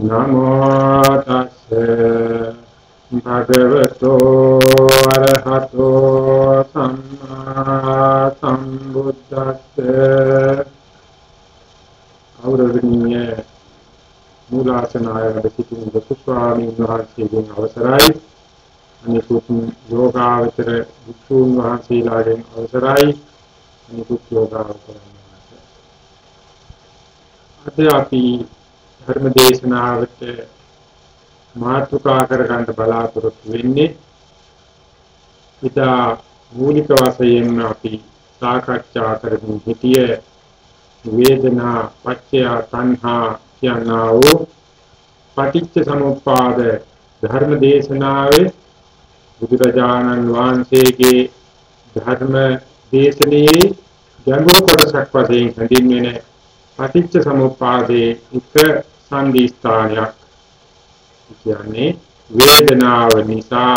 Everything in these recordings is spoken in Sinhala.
නමෝ තස්සේ භගවතෝ අරහතෝ සම්මා සම්බුද්දස්සේ අවරණීය මූලාසනාය වැඩ සිටින ලොකු ස්වාමීන් වහන්සේගෙන් අවසරයි. අනිකුත් යෝගාවචර විසුණු වහන්සේලාගෙන් අවසරයි. අනිකුත් යෝගාවචරයන් අද අපි ධර්ම දේශනාවට මාතෘකා කරගන්න බලාපොරොත්තු වෙන්නේ. ඉතා මූලික වශයෙන් අපි සාකච්ඡා කරමින් සිටිය වේදනා පත්‍ය තණ්හා කියනා වූ පටිච්ච සමුප්පාද ධර්ම දේශනාවේ බුදුරජාණන් වහන්සේගේ ධර්ම දේශනාවේ ගැඹුරු කොටසක් වශයෙන් හැඳින්වෙන පටිච්ච සමුප්පාදයේ එක සංදී ස්ථානයක් කියන්නේ වේදනාව නිසා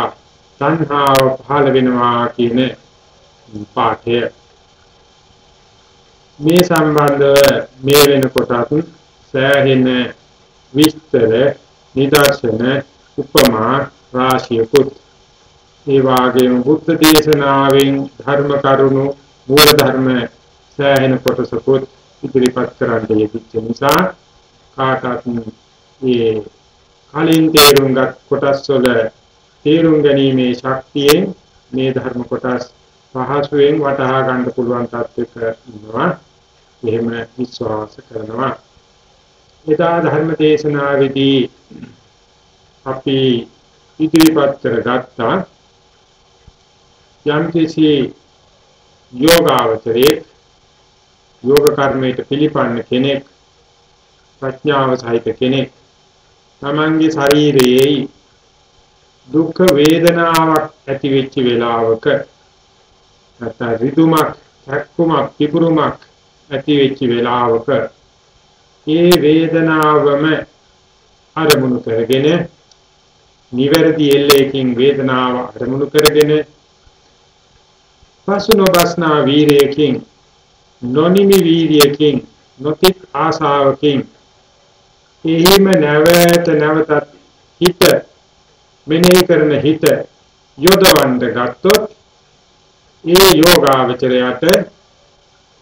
සංහාව පහළ වෙනවා කියන පාඨය. මේ සම්බන්ධව මේ වෙනකොටත් සෑහෙන විස්තර නිදර්ශන උපමා රාශියකුත්. ඒ වාගේම බුද්ධ දේශනාවෙන් ධර්ම කරුණු මූල ධර්ම සෑහෙන කොටසකුත් ඉදිරිපත් කරන්න යෙදිච්ච නිසා කාටත් මේ කලින් තේරුම්ගත් කොටස් වල තේරුම් ගැනීමේ ශක්තියෙන් මේ ධර්ම කොටස් පහසුවෙන් වටහා ගන්න පුළුවන් තත්ත්වයක ඉන්නවා. එහෙම විශ්වාස කරනවා. එදා ධර්ම දේශනාවේදී අපි ඉදිරිපත් කරගත්තා යම් කිසි යෝගාවචරයේ යෝග කර්මයට පිළිපන්න කෙනෙක් ප්‍රඥාව සහිත කෙනෙක්. තමන්ගේ ශරීරයේ දුක් වේදනාවක් ඇති වෙච්ච වෙලාවක නැත්නම් රිදුමක් හැක්කුමක් පිපුරුමක් ඇති වෙච්ච වෙලාවක ඒ වේදනාවම අරමුණු කරගෙන නිවැරදි එල්ලේකින් වේදනාව අරමුණු කරගෙන පසුනොබස්නා වීරයකින් නොනිමි වීර්යයෙන් නොතික් ආශාවකින් එහිම නැවත නැවතත් හිත මෙනෙහි කරන හිත යොදවන්න ගත්තොත් ඒ යෝගාවචරයට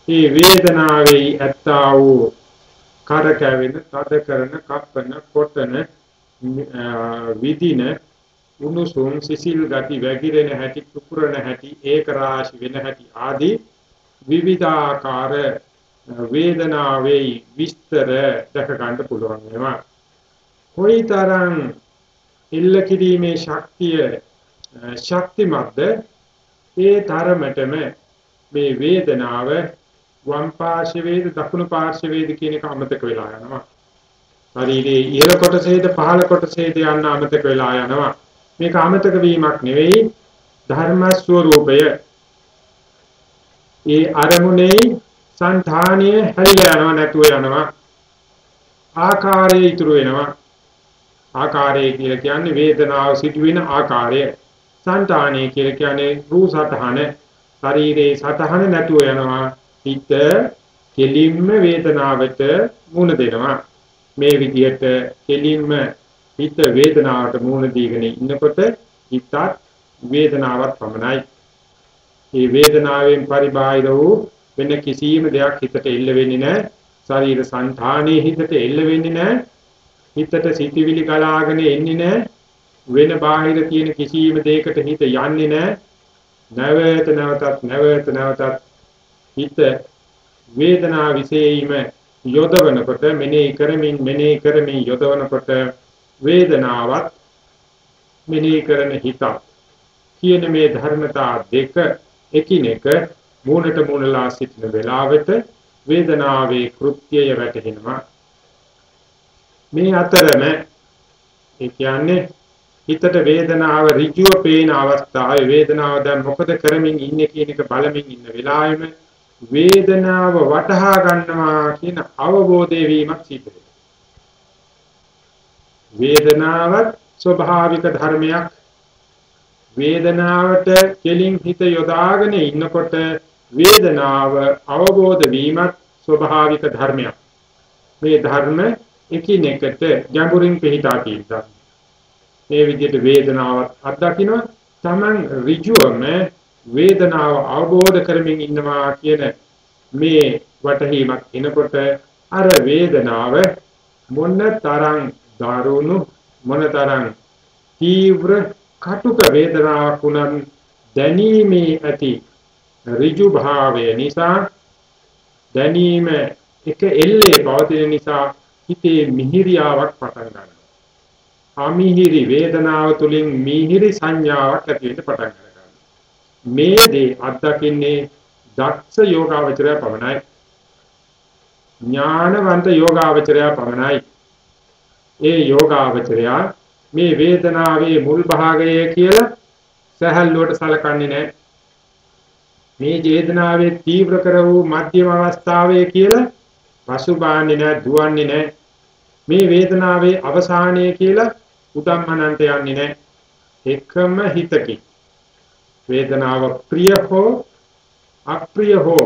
ඒ වේදනාවේ ඇත්තා වූ කරකැවෙන තද කරන කප්පන කොටන විදින උණුසුම් සිසිල් ගති වැగిරෙන හැටි කුපුරන හැටි ඒක රාශි වෙන හැටි ආදී විවිධාකාර වේදනාවේ විස්තර දැක ගන්න පුළුවන් වෙනවා. කොයිතරම් ඉල්ල කිරීමේ ශක්තිය ශක්තිමත්ද ඒ තරමටම මේ වේදනාව වම් පාර්ශ්ව වේද දකුණු පාර්ශ්ව වේද කියන එක අමතක වෙලා යනවා. ශරීරයේ ඉහළ කොටසේද පහළ කොටසේද යන්න අමතක වෙලා යනවා. මේක අමතක වීමක් නෙවෙයි ධර්ම ස්වરૂපය ඒ අරමුණේ සංධානයේ හැරිලා යනවා නැතුව යනවා. ආකාරයේ ඉතුරු වෙනවා. ආකාරය කියලා කියන්නේ වේදනාව සිදුවෙන ආකාරය. සංධානයේ කියලා කියන්නේ රූප සතහන. ශරීරයේ සතහන නැතුව යනවා. හිත කෙලින්ම වේදනාවට මුහුණ දෙනවා. මේ විදිහට කෙලින්ම හිත වේදනාවට මුහුණ දීගෙන ඉන්නකොට හිතත් වේදනාවක් පමණයි. මේ වේදනාවෙන් පරිබාහිර වූ වෙන කිසියම් දෙයක් හිතට එල්ල වෙන්නේ නැහැ. ශරීර සංධානයේ හිතට එල්ල වෙන්නේ නැහැ. හිතට සිතිවිලි කලාගෙන එන්නේ නැහැ. වෙන බාහිර තියෙන කිසියම් දෙයකට හිත යන්නේ නැහැ. නැවත නැවතත් නැවත නැවතත් හිත වේදනා විශේෂීම යොදවනකොට මෙනෙහි කරමින් මෙනෙහි කරමින් යොදවනකොට වේදනාවත් මෙනෙහි කරන හිත කියන මේ ධර්මතා දෙක එකිනෙක මූණට මූණලා සිටින වේලාවට වේදනාවේ කෘත්‍යය වැටහෙනවා. මේ අතරම ඒ කියන්නේ හිතට වේදනාව ඍජුව පේන අවස්ථාවේ වේදනාව දැන් මොකද කරමින් ඉන්නේ කියන එක බලමින් ඉන්න වෙලාවෙම වේදනාව වටහා ගන්නවා කියන අවබෝධය වීමක් සිද්ධ වේදනාවත් ස්වභාවික ධර්මයක්. වේදනාවට කෙලින් හිත යොදාගෙන ඉන්නකොට වේදනාව අවබෝධ වීමත් ස්වභාවික ධර්මයක්. මේ ධර්ම එකිනෙකට ගැඹුරින් පිහිටා තියෙනවා. මේ විදිහට වේදනාවත් අත්දකින්න තමන් ඍජුවම වේදනාව අවබෝධ කරමින් ඉන්නවා කියන මේ වටහීමක් එනකොට අර වේදනාව මොන තරම් දරුණු මොන තරම් තීව්‍ර කටුක වේදනාවක් උනත් දැනීමේ ඇති ඍජු භාවය නිසා දැනීම එක එල්ලේ පවතින නිසා හිතේ මිහිරියාවක් පටන් ගන්නවා. අමිහිරි වේදනාව තුලින් මිහිරි සංඥාවක් ඇති වෙන්න පටන් ගන්නවා. මේ දේ අත්දකින්නේ දක්ෂ යෝගාවචරය පමණයි. ඥානවන්ත යෝගාවචරය පමණයි. ඒ යෝගාවචරය මේ වේදනාවේ මුල් භාගය කියලා සහැල්ලුවට සලකන්නේ නැහැ. මේ වේදනාවේ තීව්‍ර කර වූ මධ්‍යම අවස්ථාවේ කියලා පසුබාන්නේ නැහැ, දුවන්නේ නැහැ. මේ වේදනාවේ අවසානය කියලා උදම්මනන්ට යන්නේ නැහැ. එකම හිතකින් වේදනාව ප්‍රිය හෝ අප්‍රිය හෝ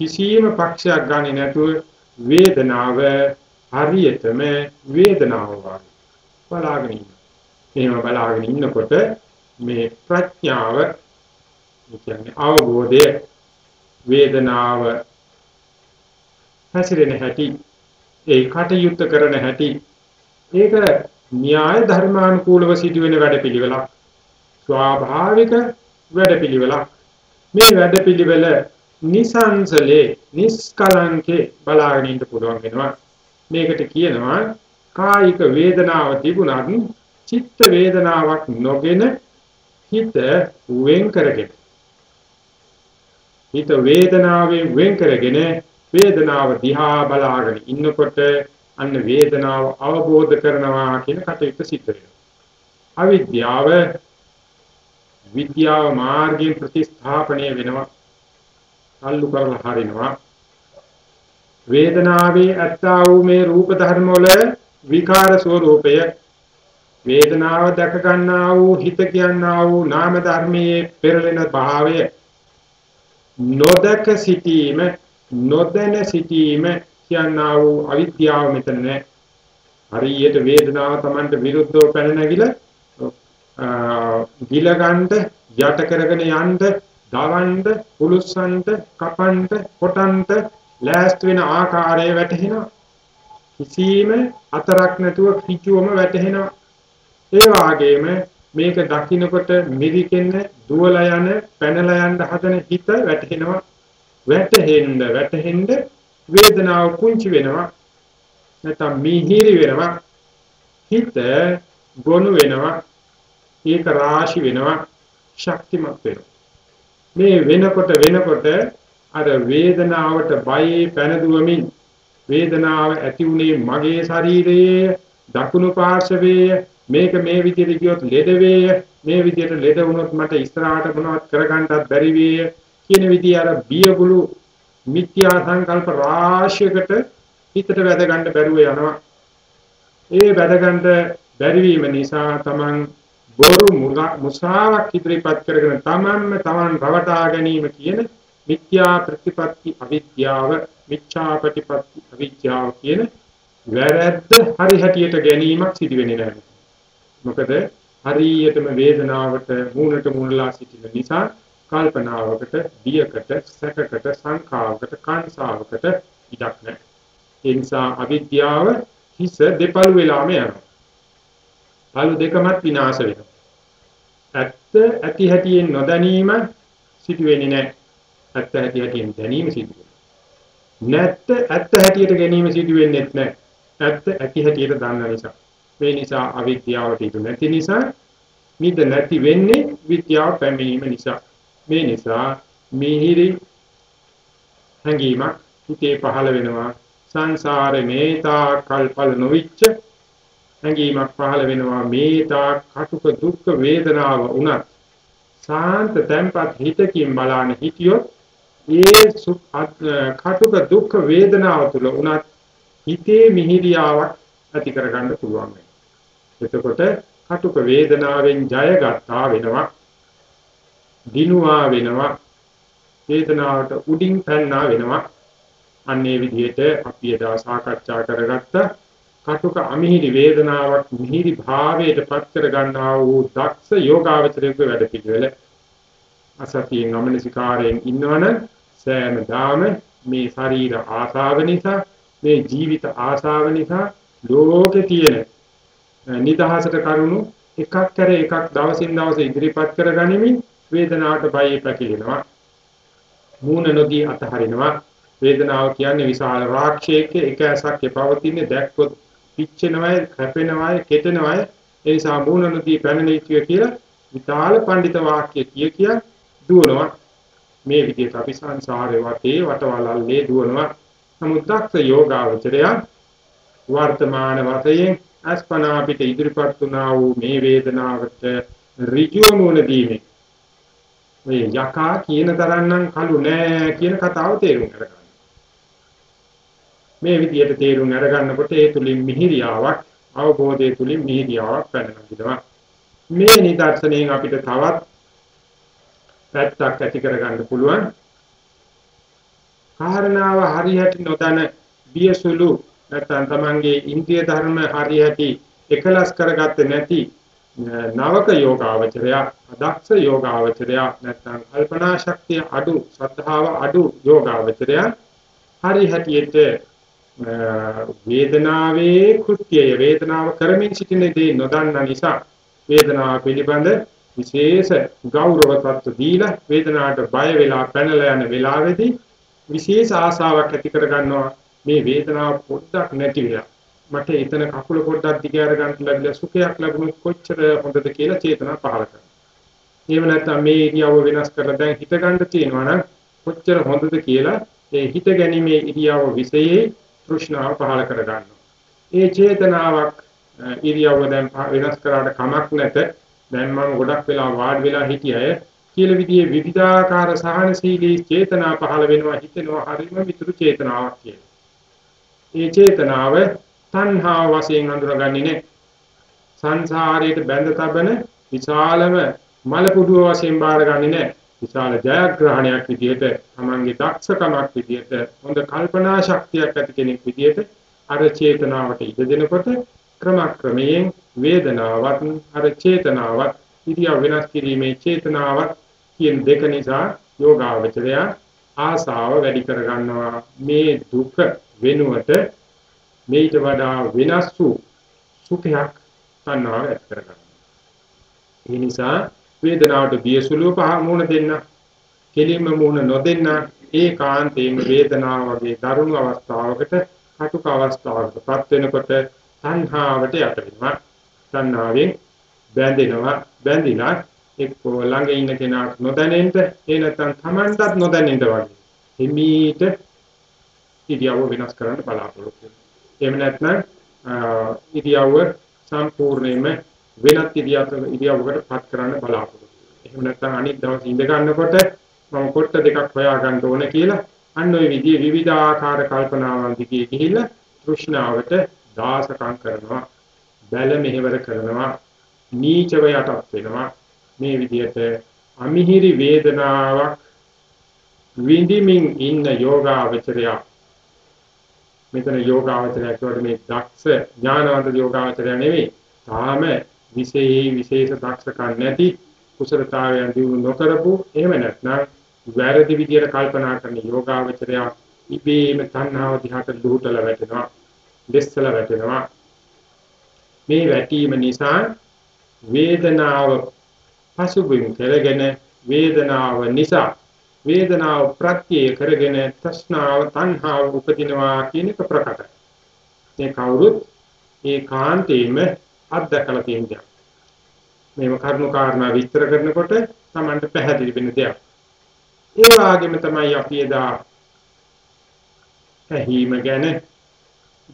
කිසියම් පක්ෂයක් ගන්නේ නැතුව වේදනාව හරියටම වේදනාව වගේ බලාගෙන ඉන්න. එහෙම බලාගෙන ඉන්නකොට මේ ප්‍රඥාව කියන්නේ අවබෝධය වේදනාව හැසිරෙන හැටි ඒ කටයුත්ත කරන හැටි ඒක න්‍යාය ධර්මානුකූලව සිදුවෙන වැඩපිළිවෙලක් ස්වාභාවික වැඩපිළිවෙලක්. මේ වැඩපිළිවෙල නිසංසලේ නිස්කලංකේ බලාගෙන ඉන්න පුළුවන් වෙනවා. මේකට කියනවා කායික වේදනාව තිබුණත් චිත්ත වේදනාවක් නොගෙන හිත වෙන් කරගෙන. හිත වේදනාවෙන් වෙන් කරගෙන වේදනාව දිහා බලාගෙන ඉන්නකොට අන්න වේදනාව අවබෝධ කරනවා කියන කටයුත්ත සිද්ධ වෙනවා. අවිද්‍යාව විද්‍යාව මාර්ගයෙන් ප්‍රතිස්ථාපනය වෙනවා. අල්ලු කරලා හරිනවා. වේදනාවේ ඇත්තා වූ මේ රූප ධර්ම වල විකාර ස්වરૂපය වේදනාව දැක ගන්නා වූ හිත කියනා වූ නාම ධර්මයේ පෙරලෙන භාවය නොදක සිටීම නොදැන සිටීම කියනා වූ අවිද්‍යාව මෙතන නෑ. හරියට වේදනාව Tamanට විරුද්ධව පැන නැගිලා ගිල ගන්නට යට කරගෙන යන්න දවන්න පුලුස්සන්ට කපන්ට කොටන්ට ලෑස්ති වෙන ආකාරය වැටහෙනවා. කිසිම අතරක් නැතුව කිචුවම වැටහෙනවා. ඒ වාගේම මේක දකින්නකොට මිරිකෙන්න දුවලා යන පැනලා යන්න හදන හිත වැටෙනවා වැටෙන්න වැටෙන්න වේදනාව කුංචි වෙනවා. නැත්නම් මිහිරි වෙනවා. හිත ගොනු වෙනවා. ඒක රාශි වෙනවා. ශක්තිමත් වෙනවා. මේ වෙනකොට වෙනකොට අර වේදනාවට බයේ පැනදුවමින් වේදනාව ඇති උනේ මගේ ශරීරයේ දකුණු පාර්ශවයේ මේක මේ විදිහට කියොත් ලෙඩ වේය මේ විදිහට ලෙඩ වුණොත් මට ඉස්සරහට මොනවත් කරගන්නත් බැරි වේය කියන විදිහ අර බියගුළු මිත්‍යා සංකල්ප රාශියකට හිතට වැද ගන්න බැරුව යනවා. ඒ වැද ගන්න බැරි වීම නිසා තමන් බොරු මුසාවක් ඉදිරිපත් කරගෙන තමන්ම තමන් රවටා ගැනීම කියන මිත්‍යා ප්‍රතිපත්ති අවිද්‍යාව මිච්ඡා ප්‍රතිපත්ති අවිද්‍යාව කියන වැරද්ද හරි හැටියට ගැනීමක් සිදු වෙන්නේ නැහැ මොකද හරියටම වේදනාවට මූණට මූණලා සිටින නිසා කල්පනාවකට, බියකට, සැකකට, සංඛාවකට, කාංසාවකට ඉඩක් නැහැ. ඒ නිසා අවිද්‍යාව හිස දෙපළු වෙලාම යනවා. පළු දෙකමත් විනාශ වෙනවා. ඇත්ත ඇති හැටියෙන් නොදැනීම සිදු වෙන්නේ නැහැ. ඇත්ත ඇති හැටියෙන් දැනීම සිදු වෙනවා. නැත්ත ඇත්ත හැටියට ගැනීම සිදු වෙන්නේ නැහැ. ඇත්ත ඇති හැටියට දන්න නිසා. මේ නිසා අවිද්‍යාවට ඉතු නැති නිසා මිද නැති වෙන්නේ විද්‍යාව පැමිණීම නිසා. මේ නිසා මිහිරි හැඟීමක් හිතේ පහළ වෙනවා සංසාරේ මේතා කල්පල නොවිච්ච හැඟීමක් පහළ වෙනවා මේතා කටුක දුක් වේදනාව උනත් සාන්ත tempat හිතකින් බලන හිතියොත් ඒ කටුක දුක් වේදනාව තුළ උනත් හිතේ මිහිරියාවක් ඇති කරගන්න පුළුවන්. එතකොට කටුක වේදනාවෙන් ජය ගත්තා වෙනවා. දිනුවා වෙනවා. වේදනාවට උඩින් පැන්නා වෙනවා. අන්නේ විදිහට අපි එදා සාකච්ඡා කරගත්ත කටුක අමිහිරි වේදනාවක් මිහිරි භාවයට පත් කර ගන්නා වූ දක්ෂ යෝගාවචරයේ වැඩ පිළිවෙල අසතියෙන් අමනසිකාරයෙන් ඉන්නවන සෑම දාම මේ ශරීර ආසාව නිසා මේ ජීවිත ආසාව නිසා ලෝකේ තියෙන නිදහසට කරුණු එකක් කර එකක් දවසින් දවස ඉදිරිපත් කර ගනිමින් වේදනාවට බය පැකිලෙනවා. මූණ නොදී අතහරිනවා. වේදනාව කියන්නේ විශාල රාක්ෂයක එක ඇසක් පවතින දැක්කොත් පිච්චෙනවයි කැපෙනවයි කෙටෙනවයි. ඒ නිසා මූණ නොදී පැනලීතිය කියලා විශාල පඬිත වාක්‍ය කිය කිය දුවනවා. මේ විදිහට අපි සංසාරේ වටේ වටවලල්ලේ දුවනවා. නමුත් දක්ෂ යෝගාවචරය වර්තමාන වශයෙන් අස්පනා පිට ඉදිරිපත් වුණා වූ මේ වේදනාවට ඍජුව මුණ දීමේ මේ යකා කියන තරම්නම් කළු නෑ කියන කතාව තේරුම් ගන්න. මේ විදිහට තේරුම් අරගන්නකොට ඒ තුලින් මිහිරියාවක් අවබෝධය තුලින් මිහිරියාවක් පැනනගිනවා. මේ නිදර්ශනයෙන් අපිට තවත් පැත්තක් ඇති කරගන්න පුළුවන්. කාරණාව හරියට නොදැන බියසුළු නැත්නම් තමන්ගේ ඉන්ද්‍රිය ධර්ම හරියට එකලස් කරගත්තේ නැති නවක යෝගාවචරය අදක්ෂ යෝගාවචරය නැත්නම් කල්පනා ශක්තිය අඩු ශ්‍රද්ධාව අඩු යෝගාවචරය හරි හැටියට වේදනාවේ කෘත්‍යය වේදනාව කරමින් සිටින දේ නොදන්න නිසා වේදනාව පිළිබඳ විශේෂ ගෞරව තත්ත්ව දීලා වේදනාවට බය වෙලා පැනලා යන වෙලාවේදී විශේෂ ආසාවක් ඇති කර ගන්නවා මේ වේදනාව පොඩ්ඩක් නැති වෙලා මට එතන කකුල පොඩ්ඩක් දිග අර ගන්න ලැබිලා සුඛයක් ලැබුණොත් කොච්චර හොඳද කියලා චේතනා පහළ කරනවා. එහෙම නැත්නම් මේ ඉරියව්ව වෙනස් කරලා දැන් හිත ගන්න තියෙනවා නම් කොච්චර හොඳද කියලා ඒ හිත ගැනීමේ ඉරියව්ව විශේෂයේ තෘෂ්ණාව පහළ කර ගන්නවා. ඒ චේතනාවක් ඉරියව්ව දැන් වෙනස් කරාට කමක් නැත. දැන් මම ගොඩක් වෙලා වාඩි වෙලා හිටියය කියලා විදිහේ විවිධාකාර සහනශීලී චේතනා පහළ වෙනවා හිතෙනවා හරිම විතුරු චේතනාවක් කියලා. ඒ චේතනාව තණ්හා වශයෙන් හඳුනගන්නේ නැහැ. සංසාරයට බැඳ තබන විශාලම මල පුඩුව වශයෙන් බාරගන්නේ නැහැ. විශාල ජයග්‍රහණයක් විදිහට තමන්ගේ දක්ෂකමක් විදිහට හොඳ කල්පනා ශක්තියක් ඇති කෙනෙක් විදිහට අර චේතනාවට ඉඩ දෙනකොට ක්‍රමක්‍රමයෙන් වේදනාවත් අර චේතනාවත් ඉරියව් වෙනස් කිරීමේ චේතනාවත් කියන දෙක නිසා යෝගාවචරය ආසාව වැඩි කර ගන්නවා මේ දුක වෙනුවට මේට වඩා වෙනස් වූ සුඛයක් තණ්හාව ඇති කර ගන්නවා ඒ නිසා වේදනාවට බියසුලුව පහ මුණ දෙන්න කෙලින්ම මුණ නොදෙන්න ඒකාන්තයෙන්ම වේදනාව වගේ දරුණු අවස්ථාවකට කටුක අවස්ථාවකටපත් වෙනකොට තණ්හාවට යට වෙනවා තණ්හාවෙන් බැඳෙනවා බැඳිලා එක්කෝ ළඟ ඉන්න කෙනාට නොදැනෙන්න ඒ නැත්නම් Tamanටත් නොදැනෙන්න වගේ හිමීට ඉරියව්ව වෙනස් කරන්න බලාපොරොත්තු වෙනවා. එහෙම නැත්නම් ඉරියව්ව සම්පූර්ණයෙන්ම වෙනත් ඉරියව්වකට ඉරියව්වකට පත් කරන්න බලාපොරොත්තු වෙනවා. එහෙම නැත්නම් අනිත් දවස් ඉඳ ගන්නකොට මම කොට දෙකක් හොයා ගන්න ඕන කියලා අන්න ওই විදිහේ විවිධාකාර කල්පනාවන් දිගේ ගිහිල්ලා තෘෂ්ණාවට දාසකම් කරනවා බැල මෙහෙවර කරනවා නීචව යටත් වෙනවා මේ විදිහට අමිහිරි වේදනාවක් විඳිමින් ඉන්න යෝගාවචරය මෙතන යෝගාවචරය කියවට මේ දක්ෂ ඥානවන්ත යෝගාවචරය නෙවෙයි තාම විශේෂ විශේෂ දක්ෂකම් නැති කුසලතාවයන් දිනු නොකරපු එහෙම නැත්නම් වැරදි විදියට කල්පනා කරන යෝගාවචරය ඉබේම තණ්හාව දිහාට දුහුටල වැටෙනවා දෙස්සල වැටෙනවා. මේ වැටීම නිසා වේදනාව පසුබිම් කරගෙන වේදනාව නිසා වේදනාව ප්‍රත්‍ය කරගෙන තෘෂ්ණාව තණ්හාව උපදිනවා කියන එක ප්‍රකටයි. මේ කවුරුත් ඒකාන්තයෙන්ම අත්දකලා තියෙන දෙයක්. මේව කරුණු කාරණා විස්තර කරනකොට Tamanට පැහැදිලි වෙන දෙයක්. ඒ වගේම තමයි අපි එදා ඇහිම ගැන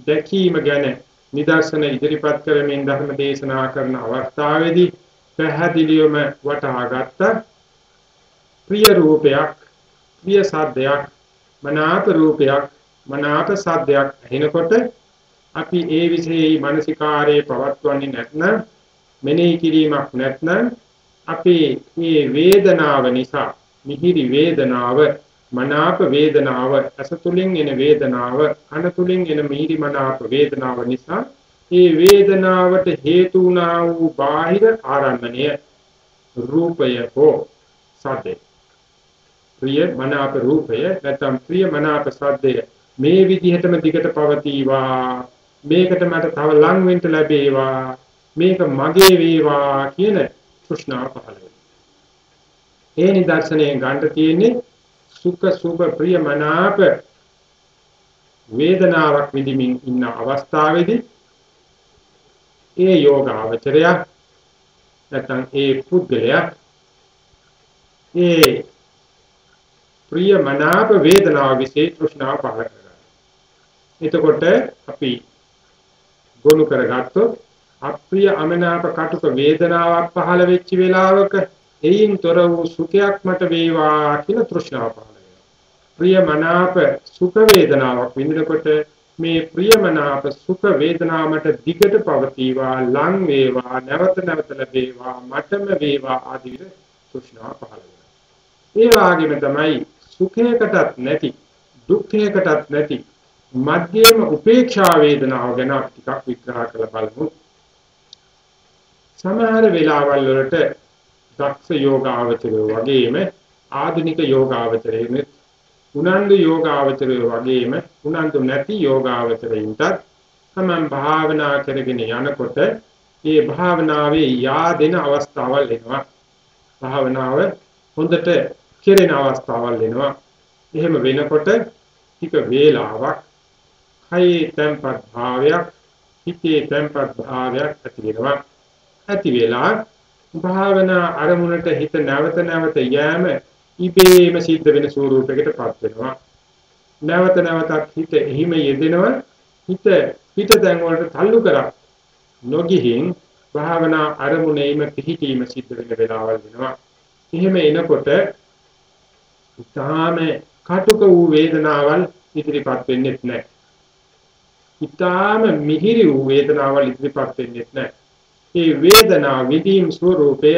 දැකීම ගැන නිදර්ශන ඉදිරිපත් කරමින් ධර්ම දේශනා කරන අවස්ථාවේදී පැහැදිලිවම වටහාගත්ත ප්‍රිය රූපයක් ප්‍රිය සද්දයක් මනාප රූපයක් මනාප සද්දයක් ඇහෙනකොට අපි ඒ විශේෂයි මානසිකාරයේ පවත්වන්නේ නැත්නම් මෙනෙහි කිරීමක් නැත්නම් අපි මේ වේදනාව නිසා මිහිරි වේදනාව මනාප වේදනාව අස තුලින් එන වේදනාව කන තුලින් එන මිහිරි මනාප වේදනාව නිසා ඒ වේදනාවට හේතු වුණා වූ බාහිර ආරම්භණය රූපය හෝ සද්දේ ප්‍රිය මනාප රූපය නැත්නම් ප්‍රිය මනාප සද්දය මේ විදිහටම දිගට පවතිවා. මේකට මට තව ලං වෙන්න ලැබේවා. මේක මගේ වේවා කියන තෘෂ්ණාව පහළ වෙනවා. ඒ නිදර්ශනයෙන් ගන්න තියෙන්නේ සුඛ සුභ ප්‍රිය මනාප වේදනාවක් විඳින්මින් ඉන්න අවස්ථාවේදී ඒ යෝගාවචරය නැත්නම් ඒ පුද්ගලයා ඒ ප්‍රිය මනාප වේදනාව વિશે තෘෂ්ණාව පහළ කරගන්නවා. එතකොට අපි ගොනු කරගත්තොත් අප්‍රිය අමනාප කටුක වේදනාවක් පහළ වෙච්ච වෙලාවක එයින් තොර වූ සුඛයක් මට වේවා කියලා තෘෂ්ණාව පහළ වෙනවා. ප්‍රියමනාප සුඛ වේදනාවක් විඳිනකොට මේ ප්‍රියමනාප සුඛ වේදනාවට දිගට පවතිවා ලං වේවා නැවත නැවත ලැබේවා මටම වේවා ආදී තෘෂ්ණාව පහළ වෙනවා. ඒ වගේම තමයි සුඛයකටත් නැති දුක්ඛයකටත් නැති මධ්‍යම උපේක්ෂා වේදනාව ගැන ටිකක් විග්‍රහ කරලා බලමු. සමහර වෙලාවල් වලට දක්ෂ යෝගාවචරය වගේම ආධුනික යෝගාවචරයෙත් උනන්දු යෝගාවචරය වගේම උනන්දු නැති යෝගාවචරයින්ටත් තමන් භාවනා කරගෙන යනකොට මේ භාවනාවේ yaadෙන අවස්ථාවල් එනවා. භාවනාව හොඳට කෙරෙන අවස්ථාවල් එනවා. එහෙම වෙනකොට ටික වේලාවක් කයේ tempat භාවයක් හිතේ tempat භාවයක් ඇති වෙනවා. ඇති වෙලා භාවනා අරමුණට හිත නැවත නැවත යෑම ඉබේම සිද්ධ වෙන ස්වරූපයකටපත් වෙනවා. නැවත නැවතත් හිත එහිම යෙදෙනවා. හිත පිට දැන් වලට තල්ලු කරා නොගිහින් භාවනා අරමුණේම පිහිටීම සිද්ධ වෙන වෙලාවල් වෙනවා. එහෙම එනකොට ඊටාම කටුක වූ වේදනාවල් ඉදිරිපත් වෙන්නේ නැහැ. ඊටාම මිහිරි වූ වේදනාවල් ඉදිරිපත් වෙන්නේ නැහැ. ඒ වේදනා විදීම් ස්වરૂපය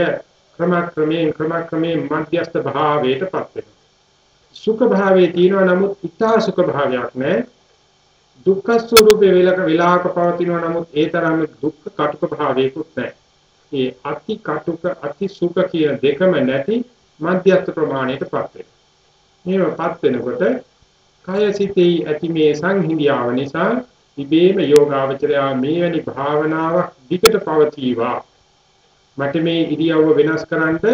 ක්‍රමක්‍රමයෙන් ක්‍රමක්‍රමයෙන් මධ්‍යස්ථ භාවයටපත් වෙනවා. සුඛ භාවයේ තියෙනවා නමුත් ඊතා සුඛ භාවයක් නැහැ. දුක්ඛ ස්වરૂපේ වේලක විලාක පවතිනවා නමුත් ඒ තරම් දුක්ඛ කටුක භාවයකුත් නැහැ. ඒ අති කටුක අති සුඛ කියන දෙකම නැති මධ්‍යස්ථ ප්‍රමාණයටපත් වෙනවා. මේවපත් වෙනකොට කය සිතේ ඇති මේ සංහිඳියාව නිසා ඉබේම යෝගාවචරයා මේ වැනි භාවනාවක් දිගට පවතිවා මට මේ ඉරියව්ව වෙනස් කරන්නට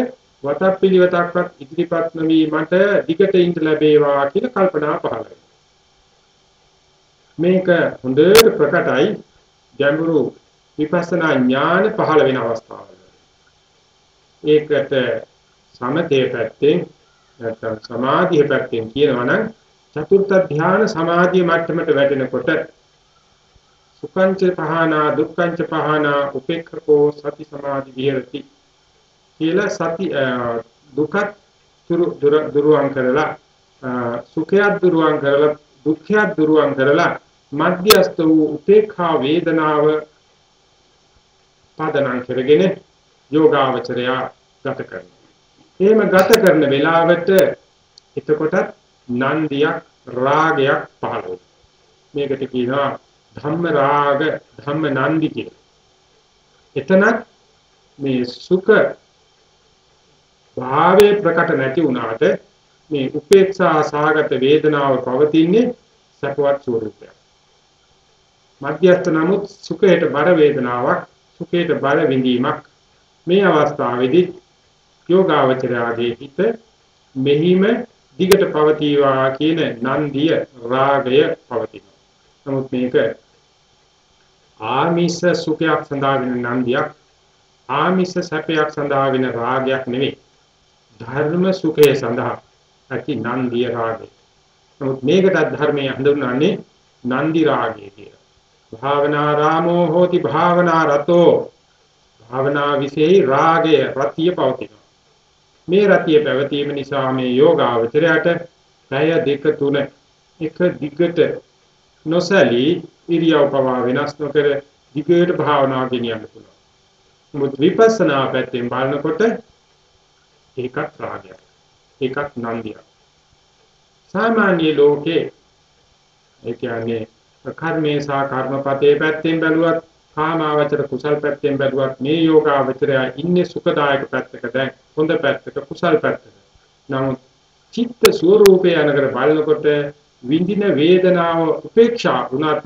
වතප්පිලිවතක්වත් ඉදිරිපත් නොවි මට දිගට ඉඳ ලැබේවා කියලා කල්පනා පහළ මේක හොඳට ප්‍රකටයි. ගැඹුරු විපස්සනා ඥාන පහළ වෙන අවස්ථාවල. ඒකට සමතේ පැත්තෙන් නැත්නම් සමාධිය පැත්තෙන් කියනවනම් චතුර්ථ ධානය සමාධිය මට්ටමට වැටෙනකොට සුඛංච පහනා දුක්ඛංච පහනා උපේක්ඛකෝ සති සමාධි විහෙරති කියලා සති දුකත් දුරුවන් කරලා සුඛයත් දුරුවන් කරලා දුක්ඛයත් දුරුවන් කරලා මධ්‍යස්ත වූ උපේක්ඛා වේදනාව පාදනම් කරගෙන යෝගාවචරය ගත කරනවා. එහෙම ගත කරන වෙලාවට එතකොටත් නන්දියක් රාගයක් පහළ වෙනවා. මේකට කියනවා ධම්ම රාග ධම්ම නන්දි කියන. එතනත් මේ සුඛ භාවයේ ප්‍රකට නැති වුණාට මේ උපේක්ෂා සාගත වේදනාව පවතින්නේ සකවත් ස්වરૂපයක්. මධ්‍යස්ථ නමුත් සුඛයට බර වේදනාවක් සුඛයට බර විඳීමක් මේ අවස්ථාවේදී යෝගාවචරයාගේ හිත මෙහිම දිගට පවතිවා කියන නන්දිය රාගය පවතිනවා. නමුත් මේක ආමිෂ සුඛයක් සඳහා වෙන නන්දියක් ආමිෂ සැපයක් සඳහා වෙන රාගයක් නෙවෙයි. ධර්ම සුඛය සඳහා ඇති නන්දිය රාගය. නමුත් මේකට ධර්මයේ හඳුන්වන්නේ නන්දි රාගය කියලා. භාවනා රාමෝ හෝති භාවනා රතෝ. භාවනා විශේෂ රාගය රතිය පවතිනවා. මේ රතිය පැවතීම නිසා මේ යෝගාවචරයට පැය දෙක තුන එක දිගට නොසලී ඉරියව් පවා වෙනස් නොකර දිගට භාවනා ගෙනියන්න පුළුවන්. මුත් විපස්සනා පැත්තෙන් බලනකොට ඒකත් රාගයක්. ඒකත් නන්දියක්. සාමාන්‍ය ලෝකේ ඒ කියන්නේ කර්මේ සහ කර්මපතේ පැත්තෙන් බැලුවත් කාමාවචර කුසල් පැත්තෙන් බැලුවත් මේ යෝගාවචරය ඉන්නේ සුඛදායක පැත්තක දැන් හොඳ පැත්තක කුසල් පැත්තක. නමුත් චිත්ත ස්වરૂපය අනකර බලනකොට විඳින වේදනාව උපේක්ෂා වුණත්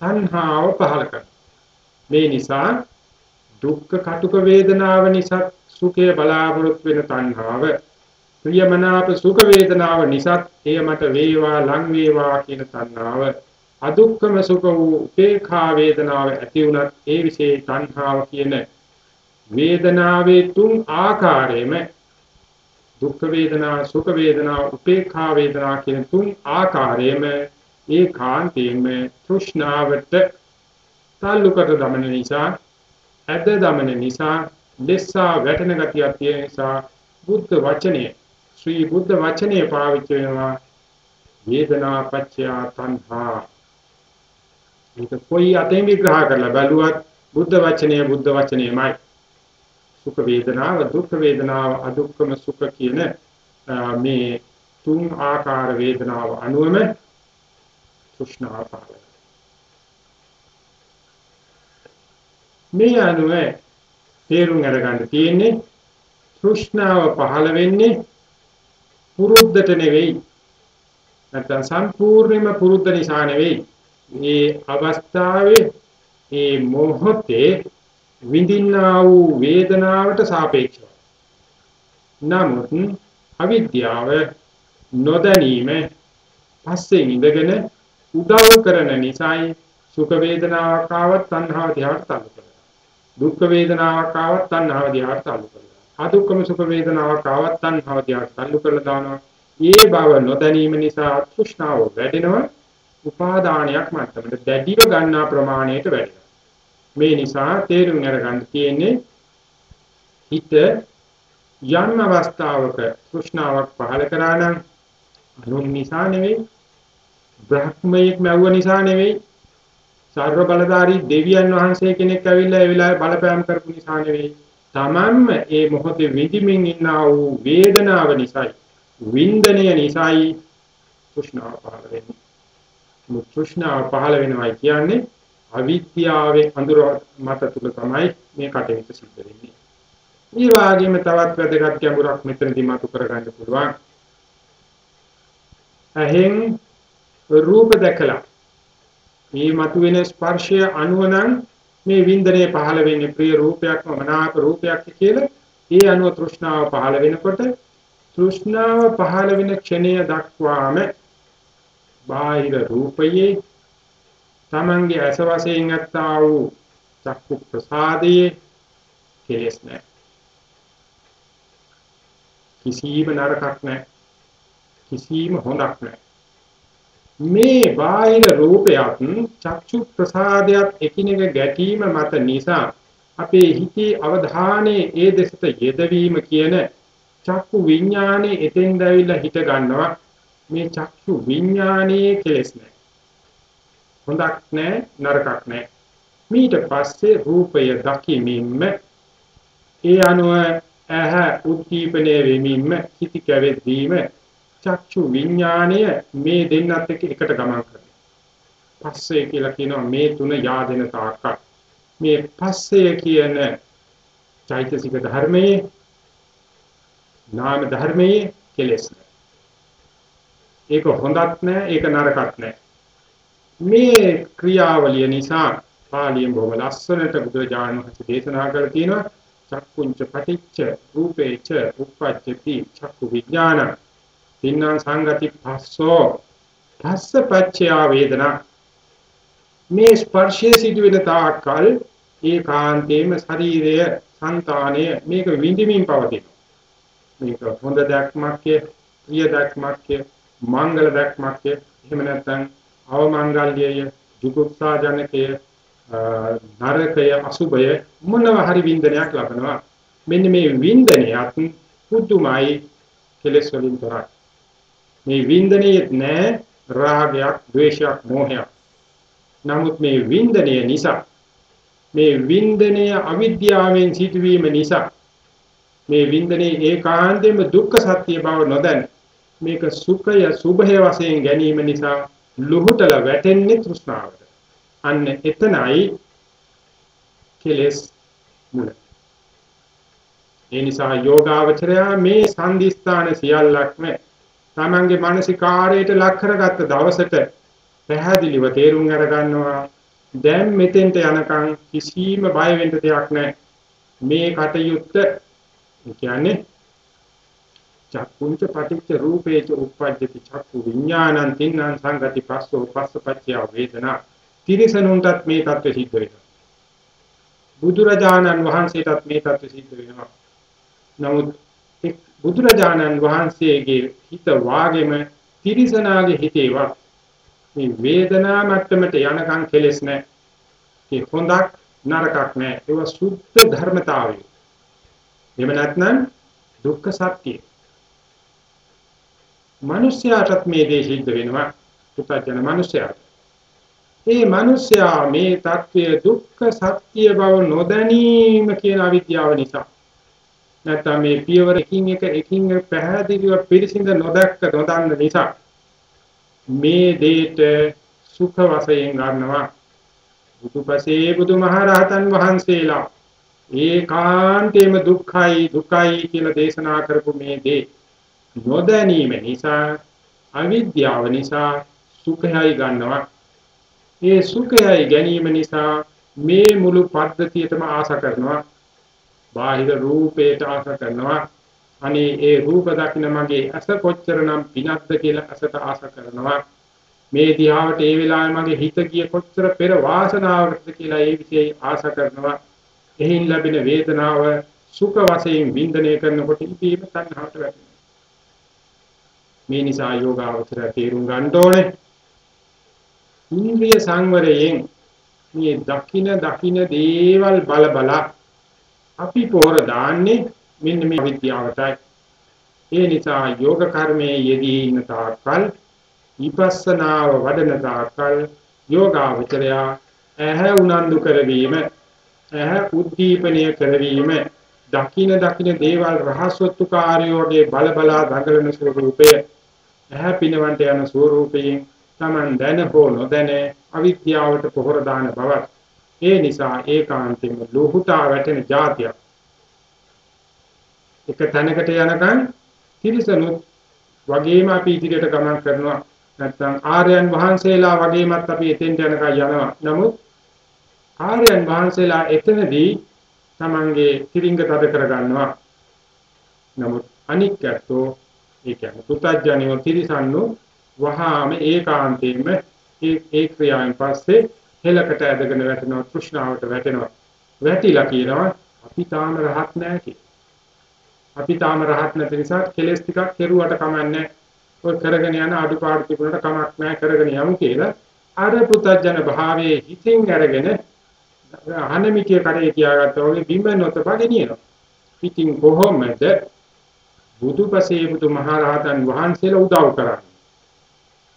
තණ්හාව පහල කරනවා. මේ නිසා දුක්ඛ කටුක වේදනාව නිසා සුඛය බලාපොරොත්තු වෙන තණ්හාව ප්‍රියමනාප සුඛ වේදනාව නිසා එය මට වේවා ලං වේවා කියන තණ්හාව අදුක්කම සුඛ වූ උපේක්ඛා වේදනාව ඇති වුණත් ඒ વિશે තණ්හාව කියන වේදනාවේ තුන් ආකාරයෙන්ම දුක් වේදනා, සුඛ වේදනා, උපේක්ඛා වේදනා කියන තුන් ආකාරයෙන්ම ඒකාන්තයෙන්ම තෘෂ්ණාවට تعلقකට දමන නිසා, ඇද දමන නිසා, ලෙස්සා වැටෙන ගතියක් තියෙන නිසා බුද්ධ වචනය, ශ්‍රී බුද්ධ වචනය පාවිච්චි වෙනවා වේදනා පත්‍ය තණ්හා. මේක කොයි අතෙන් විග්‍රහ කරලා බැලුවත් බුද්ධ වචනය බුද්ධ වචනයමයි. සුඛ වේදනාව දුක්ඛ වේදනාව අදුක්ඛම සුඛ කියන මේ තුන් ආකාර වේදනාව අනුවම තෘෂ්ණාව පහළ මේ අනුව තේරුම් අරගන්න තියෙන්නේ තෘෂ්ණාව පහළ වෙන්නේ පුරුද්දට නෙවෙයි. නැත්නම් සම්පූර්ණයෙන්ම පුරුද්ද නිසා නෙවෙයි. මේ අවස්ථාවේ මේ මොහොතේ විඳින්නා වූ වේදනාවට සාපේක්ෂව නමුත් අවිද්‍යාව නොදැනීම පස්සේ ඉඳගෙන උදව් කරන නිසායි සුඛ වේදනාවක් ආවත් තණ්හාව දිහාට තල්ලු කරනවා. දුක් වේදනාවක් ආවත් තණ්හාව දිහාට තල්ලු කරනවා. අදුක්කම සුඛ වේදනාවක් ආවත් තණ්හාව දිහාට තල්ලු කරලා දානවා. ඒ බව නොදැනීම නිසා තෘෂ්ණාව වැඩෙනවා. උපාදානයක් මට්ටමට දැඩිව ගන්නා ප්‍රමාණයට වැඩෙනවා. මේ නිසා තේරුම් අරගන්න තියෙන්නේ හිත යම් අවස්ථාවක තෘෂ්ණාවක් පහළ කරා නම් අනුන් නිසා නෙවෙයි බ්‍රහ්මයෙක් මැව්ව නිසා නෙවෙයි සර්ව බලධාරී දෙවියන් වහන්සේ කෙනෙක් ඇවිල්ලා ඒ වෙලාවේ බලපෑම් කරපු නිසා නෙවෙයි. තමන්ම ඒ මොහොතේ විඳින්මින් ඉන්නා වූ වේදනාව නිසායි වින්දනය නිසායි තෘෂ්ණාව පහළ වෙන්නේ. මුත් තෘෂ්ණාව පහළ වෙනවා කියන්නේ අවිද්‍යාවේ අඳුර මත තුල තමයි මේ කටයුතු සිද්ධ වෙන්නේ. මේ වාගේම තවත් වැදගත් ගැඹුරක් මෙතනදී මතු කරගන්න පුළුවන්. ඇහෙන් රූප දැකලා මේ මතුවෙන ස්පර්ශය අනුව නම් මේ වින්දනයේ පහළ වෙන්නේ ප්‍රිය රූපයක්ම මනාප රූපයක් කියලා ඒ අනුව තෘෂ්ණාව පහළ වෙනකොට තෘෂ්ණාව පහළ වෙන ක්ෂණය දක්වාම බාහිර රූපයේ තමන්ගේ ඇස වශයෙන් ඇත්තා වූ චක්කු ප්‍රසාදයේ කෙලෙස් නැහැ. කිසිම නරකක් නැහැ. කිසිම හොඳක් නැහැ. මේ බාහිර රූපයත් චක්ෂු ප්‍රසාදයක් එකිනෙක ගැටීම මත නිසා අපේ හිතේ අවධානයේ ඒ දෙසට යෙදවීම කියන චක්කු විඥානේ එතෙන් දැවිලා හිට ගන්නවා මේ චක්ෂු විඥානයේ කෙලෙස් නැහැ හොඳක් නැහැ නරකක් නැහැ. මීට පස්සේ රූපය දකිමින්ම ඒ අනුව ඇහ උද්දීපනය වෙමින්ම හිති කැවෙද්දීම චක්ෂු විඥාණය මේ දෙන්නත් එක්ක එකට ගමන් කරනවා. පස්සේ කියලා කියනවා මේ තුන yaadena තාක්ක. මේ පස්සේ කියන චෛතසික ධර්මයේ නාම ධර්මයේ කෙලෙස්. ඒක හොඳක් නැහැ ඒක නරකක් නැහැ. මේ ක්‍රියාවලිය නිසා පාලියෙන් බොහොම ලස්සනට බුදුරජාණන් වහන්සේ දේශනා කරලා තියෙනවා චක්කුංච පටිච්ච රූපේච උප්පජ්ජති චක්කු විඥාන. තින්නම් සංගති පස්සෝ. පස්ස පච්චය වේදනා. මේ ස්පර්ශයේ සිදුවෙන තාක්කල් ඒකාන්තේම ශරීරය సంతානය මේක විඳින්මින් පවතින මේක හොඳ දැක්මක්ය ප්‍රිය දැක්මක්ය මංගල දැක්මක්ය. එහෙම නැත්නම් අවමංගල්‍යය, දුක්ඛා ජනකය, නරකය, අසුභය මොනවා හරි වින්දනයක් ලබනවා. මෙන්න මේ වින්දනයත් පුදුමයි කෙලස් වලින් තොරයි. මේ වින්දනයේ නෑ රාගයක්, ද්වේෂයක්, මෝහයක්. නමුත් මේ වින්දනය නිසා මේ වින්දනය අවිද්‍යාවෙන් සිටවීම නිසා මේ වින්දනයේ ඒකාන්තයෙන්ම දුක්ඛ සත්‍ය බව නොදැන මේක සුඛය සුභය වශයෙන් ගැනීම නිසා ලුහුටල වැටෙන්නේ තෘෂ්ණාවට. අන්න එතනයි කෙලෙස් මුල. ඒ නිසා යෝගාවචරය මේ සංදිස්ථාන සියල්ලක්ම තමන්ගේ මානසිකාරයට ලක් කරගත්ත දවසට පැහැදිලිව තේරුම් අරගන්නවා දැන් මෙතෙන්ට යනකම් කිසිම බය වෙන්න දෙයක් නැහැ. මේ කටයුත්ත කියන්නේ චක්කුංච පටිච්ච රූපේච උප්පජ්ජති චක්කු විඥානං තින්නං සංගති පස්සෝ පස්සපච්චය වේදනා තිරිසනුන්ටත් මේ தත්ත්ව සිද්ධ වෙනවා බුදුරජාණන් වහන්සේටත් මේ தත්ත්ව සිද්ධ වෙනවා නමුත් බුදුරජාණන් වහන්සේගේ හිත වාගෙම තිරිසනාගේ හිතේවත් මේ වේදනා මට්ටමට යනකම් කෙලස් නැහැ. ඒ හොඳක් නරකක් නැහැ. ඒවා සුද්ධ ධර්මතාවය. එහෙම නැත්නම් දුක්ඛ සත්‍යය. මිනිස්යාටත් මේ දේ සිද්ධ වෙනවා. පුතජන මිනිස්යාට. ඒ මිනිස්යා මේ தත්ත්වය දුක්ඛ සත්‍ය බව නොදැනීම කියන අවිද්‍යාව නිසා නැත්නම් මේ පියවර එකින් එක එකින් එක පැහැදිලිව පිළිසිඳ නොදැක්ක නොදන්න නිසා මේ දෙයට සුඛ වශයෙන් ගන්නවා බුදුපසේ බුදුමහරහතන් වහන්සේලා ඒකාන්තේම දුක්ඛයි දුකයි කියලා දේශනා කරපු මේ දේ නොදැනීම නිසා අවිද්‍යාව නිසා සුඛයයි ගන්නවා. ඒ සුඛයයි ගැනීම නිසා මේ මුළු පද්ධතියටම ආශ කරනවා. බාහිර රූපයට ආස කරනවා. අනේ ඒ රූප දකින්න මගේ අස කොච්චරනම් පිනක්ද කියලා අසට ආස කරනවා. මේ දිහාවට ඒ වෙලාවේ මගේ හිත ගිය කොච්චර පෙර වාසනාවකටද කියලා ඒ විශේෂ ආස කරනවා. එහින් ලැබෙන වේදනාව සුඛ වශයෙන් වින්දනය කරනකොට ඉබේම තණ්හාවට වැටෙනවා. මේ නිසා යෝගාවචර තේරුම් ගන්න ඕනේ ඉන්ද්‍රිය සංවරයෙන් මේ දකින දකින දේවල් බල බලා අපි පොර දාන්නේ මෙන්න මේ විද්‍යාවටයි. ඒ නිසා යෝග කර්මයේ යෙදී ඉන්න තාක්කල් විපස්සනාව වඩන තාක්කල් යෝගාවචරය ඇහැ උනන්දු කරවීම ඇහැ උද්දීපනය කරවීම දකින දකින දේවල් රහස්වත්තු කාර්යෝගේ බල බලා දඟලන ස්වරූපය ඇහැ පිනවන්ට යන ස්වරූපයෙන් Taman දැන හෝ නොදැන අවිද්‍යාවට පොහොර දාන බවත් ඒ නිසා ඒකාන්තයෙන්ම ලෝහුතා වැටෙන જાතිය. එක තැනකට යනකම් තිරිසනුත් වගේම අපි ඉදිරියට ගමන් කරනවා. නැත්නම් ආර්යයන් වහන්සේලා වගේමත් අපි එතෙන්ට යනකම් යනවා. නමුත් ආර්යයන් වහන්සේලා එතනදී තමන්ගේ තිරිංග තද කරගන්නවා. නමුත් අනික් ඇත්තෝ ඒ කියන්නේ පුතඥයෝ තිරිසන්නු වහාම ඒකාන්තයෙන්ම ඒ ඒ ක්‍රියාවෙන් පස්සේ හෙලකට ඇදගෙන වැටෙනවා තෘෂ්ණාවට වැටෙනවා වැටිලා කියනවා අපි තාම රහත් නැහැ කියලා. අපි තාම රහත් නැති නිසා කෙලස් ටිකක් කෙරුවට කමන්නේ ඔය කරගෙන යන අඩුපාඩු තිබුණට කමක් නැහැ කරගෙන යමු කියලා අර පුතඥ භාවයේ හිතින් අරගෙන අහනමිකේ කරේ තියාගත්තා වගේ බිම නොතපා ගෙනියනවා. ඉතින් කොහොමද බුදුපසේ බුදුමහරහතන් වහන්සේලා උදව් කරන්නේ?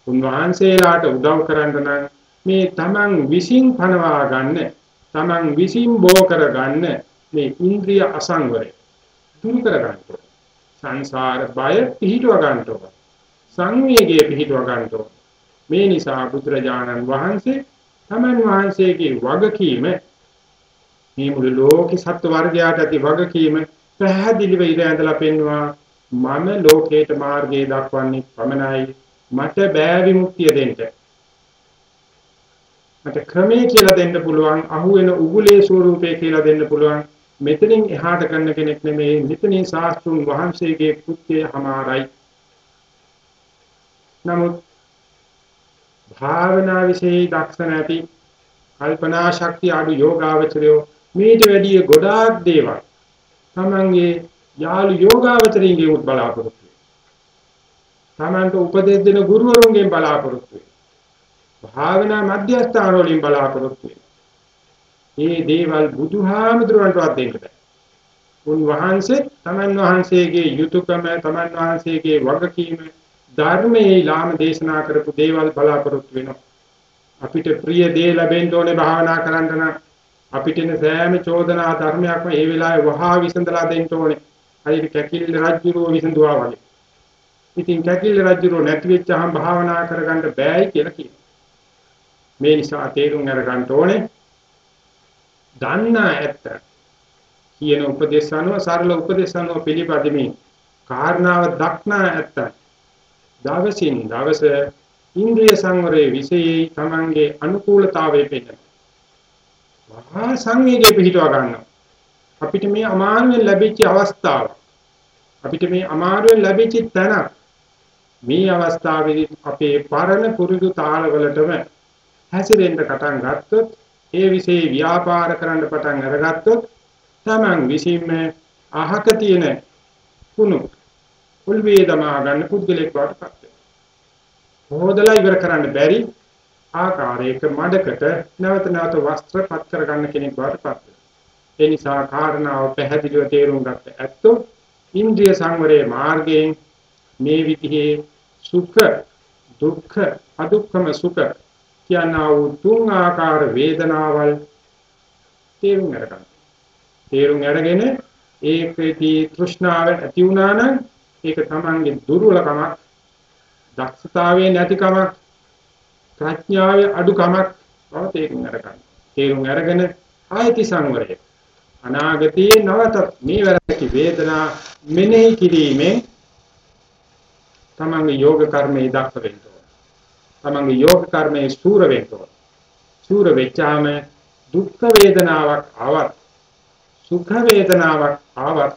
උන්වහන්සේලාට උදව් කරන්න නම් මේ තමන් විසින් පනවා ගන්න තමන් විසින් බෝ කර ගන්න මේ ඉන්ද්‍රිය අසංවරය දුරු කර ගන්න සංසාර බය පිහිටව ගන්න සංවේගයේ පිහිටව ගන්න මේ නිසා බුදුරජාණන් වහන්සේ තමන් වහන්සේගේ වගකීම මේ මුළු ලෝක සත්ව වර්ගයාට ඇති වගකීම පැහැදිලිව ඉර ඇඳලා පෙන්වුවා මම ලෝකේට මාර්ගය දක්වන්නේ පමණයි. මට බෑ විමුක්තිය දෙන්න. මට ක්‍රමයේ කියලා දෙන්න පුළුවන් අහුවෙන උගුලේ ස්වරූපේ කියලා දෙන්න පුළුවන්. මෙතනින් එහාට කරන කෙනෙක් නෙමෙයි. මෙතනින් ශාස්ත්‍රුන් වහන්සේගේ කෘත්‍යය හමාරයි. නමුත් භාවනා વિશે දක්ෂ නැති කල්පනා ශක්තිය අඩු යෝගාවචරයෝ මේට වැඩි ගොඩාක් දේවල්. තමන්ගේ යාළු යෝගාවචරින්ගේ උත් බලාපොරොත්තු තමන්ට උපදෙස් දෙන ගුරුවරුන්ගෙන් බලාපොරොත්තු භාවනා මධ්‍යස්ථාන වලින් බලාපොරොත්තු මේ දේවල් බුදුහාමුදුරන්ටවත් දෙන්න බෑ. උන්වහන්සේ තමන් වහන්සේගේ යුතුයකම තමන් වහන්සේගේ වගකීම ධර්මයේ ලාම දේශනා කරපු දේවල් බලාපොරොත්තු වෙනවා. අපිට ප්‍රිය දේ ලැබෙන්න ඕනේ භාවනා කරන්න නම් අපිට එන සෑම චෝදනා ධර්මයක්ම ඒ වෙලාවේ වහා විසඳලා දෙන්න ඕනේ. හරියට කැකිල්ල රජුරෝ විසඳුවා වගේ. ඉතින් කැකිල්ල රජුරෝ නැති වෙච්චහම භාවනා කරගන්න බෑයි කියලා කියනවා. මේ නිසා තේරුම් අරගන්න ඕනේ දන්නා ඇත්ත කියන උපදේශ අනුව සරල උපදේශ අනුව පිළිපදෙමින් කාරණාව දක්නා ඇත්ත දවසින් දවස ඉන්ද්‍රිය සංවරයේ විශේෂයි තමන්ගේ අනුකූලතාවය පෙන්නන. මහා සංවේගය පිහිටවා ගන්නවා. අපිට මේ අමාරුවෙන් ලැබිච්ච අවස්ථාව. අපිට මේ අමාරුවෙන් ලැබිච්ච තැන. මේ අවස්ථාවේදී අපේ පරණ පුරුදු තාලවලටම හැසිරෙන්න පටන් ගත්තොත් ඒ વિશે ව්‍යාපාර කරන්න පටන් අරගත්තොත් Taman විසින්ම අහක තියෙන කුණු කුල් වේදමා ගන්න පුද්ගලෙක් වටපත් හොදලා ඉවර කරන්න බැරි ආකාරයක මඩකට නැවත නැවත වස්ත්‍ර පත් කරගන්න කෙනෙක් වටපත් ඒ නිසා කාරණාව පැහැදිලිව තේරුම් ගත්ත ඇත්තෝ ඉන්ද්‍රිය සංවරයේ මාර්ගයෙන් මේ විදිහේ සුඛ දුක්ඛ අදුක්ඛම සුඛ කියනා වූ තුන් ආකාර වේදනාවල් තේරුම් ගන්න. තේරුම් අරගෙන ඒකේදී තෘෂ්ණාව ඇති වුණා නම් ඒක තමන්ගේ දුර්වලකමක් දක්ෂතාවයේ නැතිකමක් ප්‍රඥාවේ අඩුකමක් බව තේරුම් අරගන්න. තේරුම් අරගෙන ආයති සංවරය අනාගතයේ නවත මේ වැරදි වේදනා මෙනෙහි කිරීමෙන් තමන්ගේ යෝග කර්මයේ දක්ෂ වෙන්න ඕන. තමන්ගේ යෝග කර්මයේ සූර වෙන්න ඕන. සූර වෙච්චාම දුක් වේදනාවක් ආවත් සුඛ වේදනාවක් ආවත්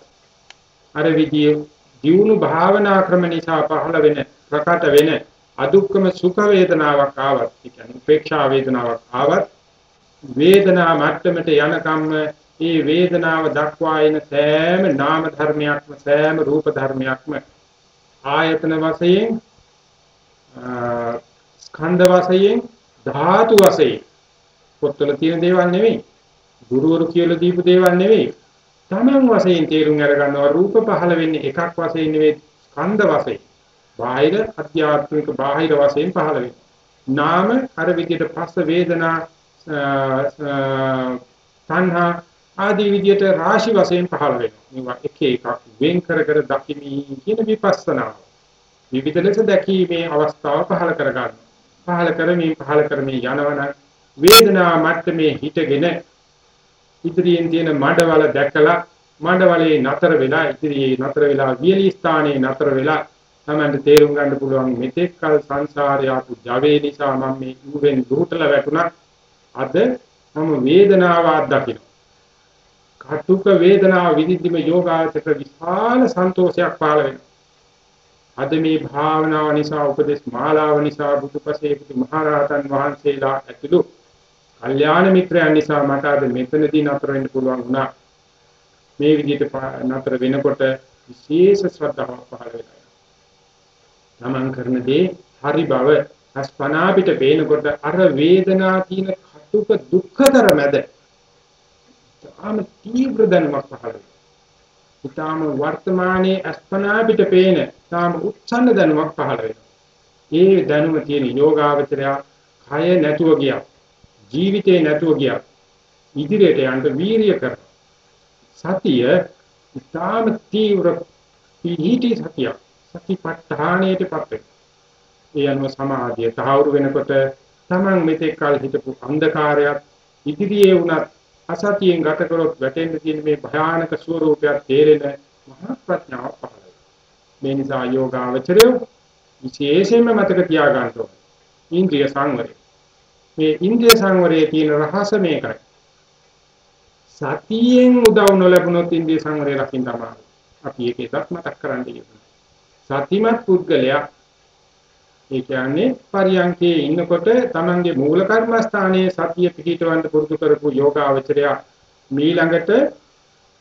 අර විදිය දියුණු භාවනා ක්‍රම නිසා පහළ වෙන ප්‍රකට වෙන අදුක්කම සුඛ වේදනාවක් ආවත් කියන්නේ උපේක්ෂා වේදනාවක් ආවත් වේදනා මට්ටමට යනකම් මේ වේදනාව දක්වා එන සෑම නාම ධර්මයක්ම සෑම රූප ධර්මයක්ම ආයතන වශයෙන් ස්කන්ධ වශයෙන් ධාතු වශයෙන් පොත්වල තියෙන දේවල් නෙවෙයි. ගුරුවරු කියලා දීපු දේවල් නෙවෙයි. තමන් වශයෙන් තේරුම් අරගන්නවා රූප පහළ වෙන්නේ එකක් වශයෙන් නෙවෙයි ස්කන්ධ වශයෙන්. බාහිර අධ්‍යාත්මික බාහිර වශයෙන් පහළ වෙනවා නාම අර විදිහට පස්ස වේදනා සංහා ආදී විදිහට රාශි වශයෙන් පහළ වෙනවා. මේවා එක එකක් වෙන් කර කර දකිමි කියන විපස්සනාව විවිධ ලෙස දැකීමේ අවස්ථාව පහළ කර ගන්නවා පහළ කරමින් පහළ කරමින් යනවන වේදනා මට්ටමේ හිටගෙන ඉදිරියෙන් තියෙන මඩවල දැකලා මඩවලේ නතර වෙලා ඉදිරියේ නතර වෙලා වියලි ස්ථානයේ නතර වෙලා තමයි තේරුම් ගන්න පුළුවන් මෙතෙක් කල සංසාරය ආපු ජවේ නිසා මම මේ ඌවෙන් දුහටල වැටුණා අද මම වේදනාව අත්දකින්න කටුක වේදනාව විදිද්දිම යෝගාචර විශාල සන්තෝෂයක් පාල වෙනවා අද මේ භාවනාව නිසා උපදේශ මාලාව නිසා බුදුපසේ බුදු මහරහතන් වහන්සේලා ඇතුළු කල්යාණ මිත්‍රයන් නිසා මට අද මෙතනදී නතර වෙන්න පුළුවන් වුණා. මේ විදිහට නතර වෙනකොට විශේෂ ශ්‍රද්ධාවක් පහළ වෙනවා. තමන් කරන දේ හරි බව අස්පනා පිට පේනකොට අර වේදනා කියන කටුක දුක්ඛතර මැද තාම තීව්‍ර දැනුමක් පහළ වෙනවා. ඊටාම වර්තමානයේ අස්පනා පිට පේන තාම උච්ඡන්න දැනුමක් පහළ වෙනවා. ඒ දැනුම තියෙන යෝගාවචරය කය නැතුව ගියා. ජීවිතේ නැතුව ගියා. ඉදිරියට යන්න වීරිය කර. සතිය ඊටාම තීව්‍ර පිහිටි සතිය. සතිපට්ඨානයටපත් වෙනවා. ඒ අනුව සමාධිය තහවුරු වෙනකොට Taman මෙතෙක් කල හිටපු අන්ධකාරයත් ඉදිරියේ වුණත් අසතියෙන් ගත කරොත් වැටෙන්න තියෙන මේ භයානක ස්වરૂපයක් තේරෙන මහා ප්‍රඥාව පහළ මේ නිසා යෝගාවචරය විශේෂයෙන්ම මතක තියාගන්න ඕනේ. ඉන්ද්‍රිය සංවරය. මේ ඉන්ද්‍රිය සංවරයේ තියෙන රහස මේකයි. සතියෙන් උදව් නොලැබුණොත් ඉන්ද්‍රිය සංවරය රකින්න තමයි. අපි ඒක එකක් මතක් කරන්න ඕනේ. සතිමත් පුද්ගලයා ඒ කියන්නේ පරියන්කේ ඉන්නකොට තමන්ගේ මූල කර්මස්ථානයේ සතිය පිහිටවන්න පුරුදු කරපු යෝගාවචරය මීළඟට